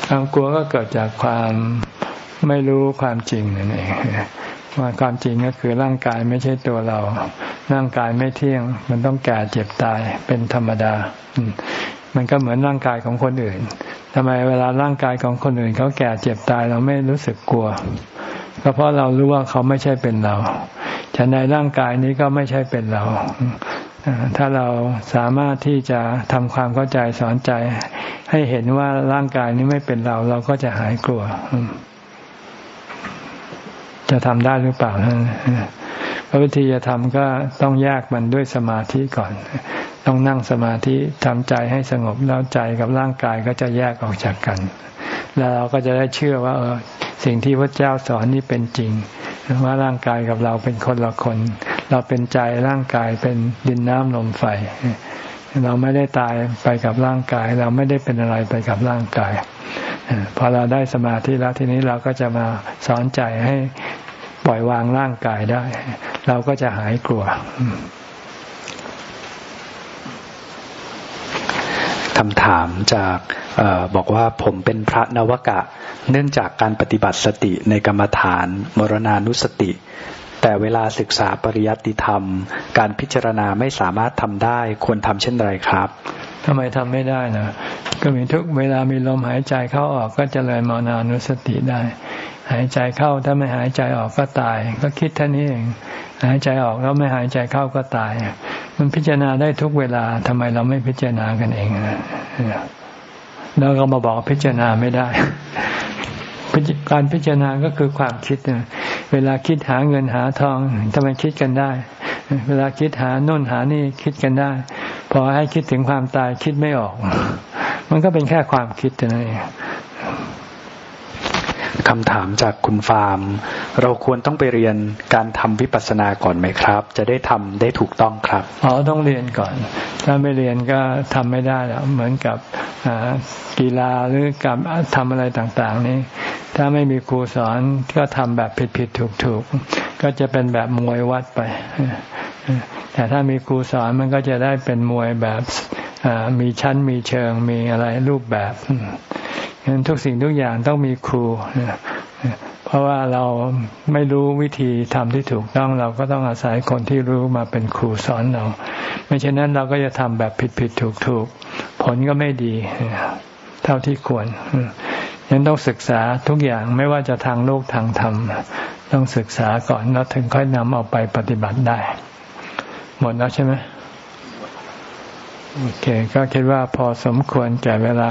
ความกลัวก็เกิดจากความไม่รู้ความจริงนั่นเองว่าความจริงก็คือร่างกายไม่ใช่ตัวเรา ร่างกายไม่เที่ยง มันต้องแก่เจ็บตายเป็นธรรมดา มันก็เหมือนร่างกายของคนอื่นทำไมเวลาร่างกายของคนอื่นเขาแก่เจ็บตายเราไม่รู้สึกกลัว ก็เพราะเรารู้ว่าเขาไม่ใช่เป็นเรา ฉันในร่างกายนี้ก็ไม่ใช่เป็นเรา ถ้าเราสามารถที่จะทำความเข้าใจสอนใจ ให้เห็นว่าร่างกายนี้ไม่เป็นเรา เราก็จะหายกลัว จะทำได้หรือเปล่าพระวิธีจะทำก็ต้องแยกมันด้วยสมาธิก่อน ต้องนั่งสมาธิทำใจให้สงบแล้วใจกับร่างกายก็จะแยกออกจากกัน แล้วเราก็จะได้เชื่อว่า เออ สิ่งที่พระเจ้าสอนนี่เป็นจริง ว่าร่างกายกับเราเป็นคนละคน เราเป็นใจร่างกายเป็นดินน้ำลมไฟ เราไม่ได้ตายไปกับร่างกาย เราไม่ได้เป็นอะไรไปกับร่างกายพอเราได้สมาธิแล้วทีนี้เราก็จะมาสอนใจให้ปล่อยวางร่างกายได้ เราก็จะหายกลัวคำถามจากออบอกว่าผมเป็นพระนวกะ เนื่องจากการปฏิบัติสติในกรรมฐาน มรณานุสติ แต่เวลาศึกษาปริยัติธรรม การพิจารณาไม่สามารถทำได้ควรทำเช่นไรครับทำไมทำไม่ได้นะก็มีทุกเวลามีลมหายใจเข้าออกก็จเจริญมรณานุสติได้ หายใจเข้าถ้าไม่หายใจออกก็ตาย ก็คิดท่านี้เองหายใจออกแล้วไม่หายใจเข้าก็ตาย มันพิจารณาได้ทุกเวลาทำไมเราไม่พิจารณากันเองนะ เราก็มาบอกพิจารณาไม่ได้ การพิจารณาก็คือความคิดเวลาคิดหาเงินหาทองทำไมคิดกันได้ เวลาคิดหาโน่นหานี่คิดกันได้ พอให้คิดถึงความตายคิดไม่ออก มันก็เป็นแค่ความคิดเท่านั้นเอง คำถามจากคุณฟาร์ม เราควรต้องไปเรียนการทำวิปัสสนาก่อนไหมครับ จะได้ทำได้ถูกต้องครับอ๋อต้องเรียนก่อน ถ้าไม่เรียนก็ทำไม่ได้แล้วเหมือนกับกีฬาหรือกับทำอะไรต่างๆ นี้ ถ้าไม่มีครูสอนก็ทำแบบผิดๆถูกๆ ก็จะเป็นแบบมวยวัดไป แต่ถ้ามีครูสอนมันก็จะได้เป็นมวยแบบมีชั้นมีเชิงมีอะไรรูปแบบ ฉะนั้นทุกสิ่งทุกอย่างต้องมีครู เพราะว่าเราไม่รู้วิธีทำที่ถูกต้องเราก็ต้องอาศัยคนที่รู้มาเป็นครูสอนเรา ไม่เช่นนั้นเราก็จะทำแบบผิดๆถูกๆ ผลก็ไม่ดี เท่าที่ควรยังต้องศึกษาทุกอย่างไม่ว่าจะทางโลกทางธรรม ต้องศึกษาก่อนแล้วถึงค่อยนำเอาไปปฏิบัติได้ หมดแล้วใช่ไหมโอเค ก็คิดว่าพอสมควรแก่เวลา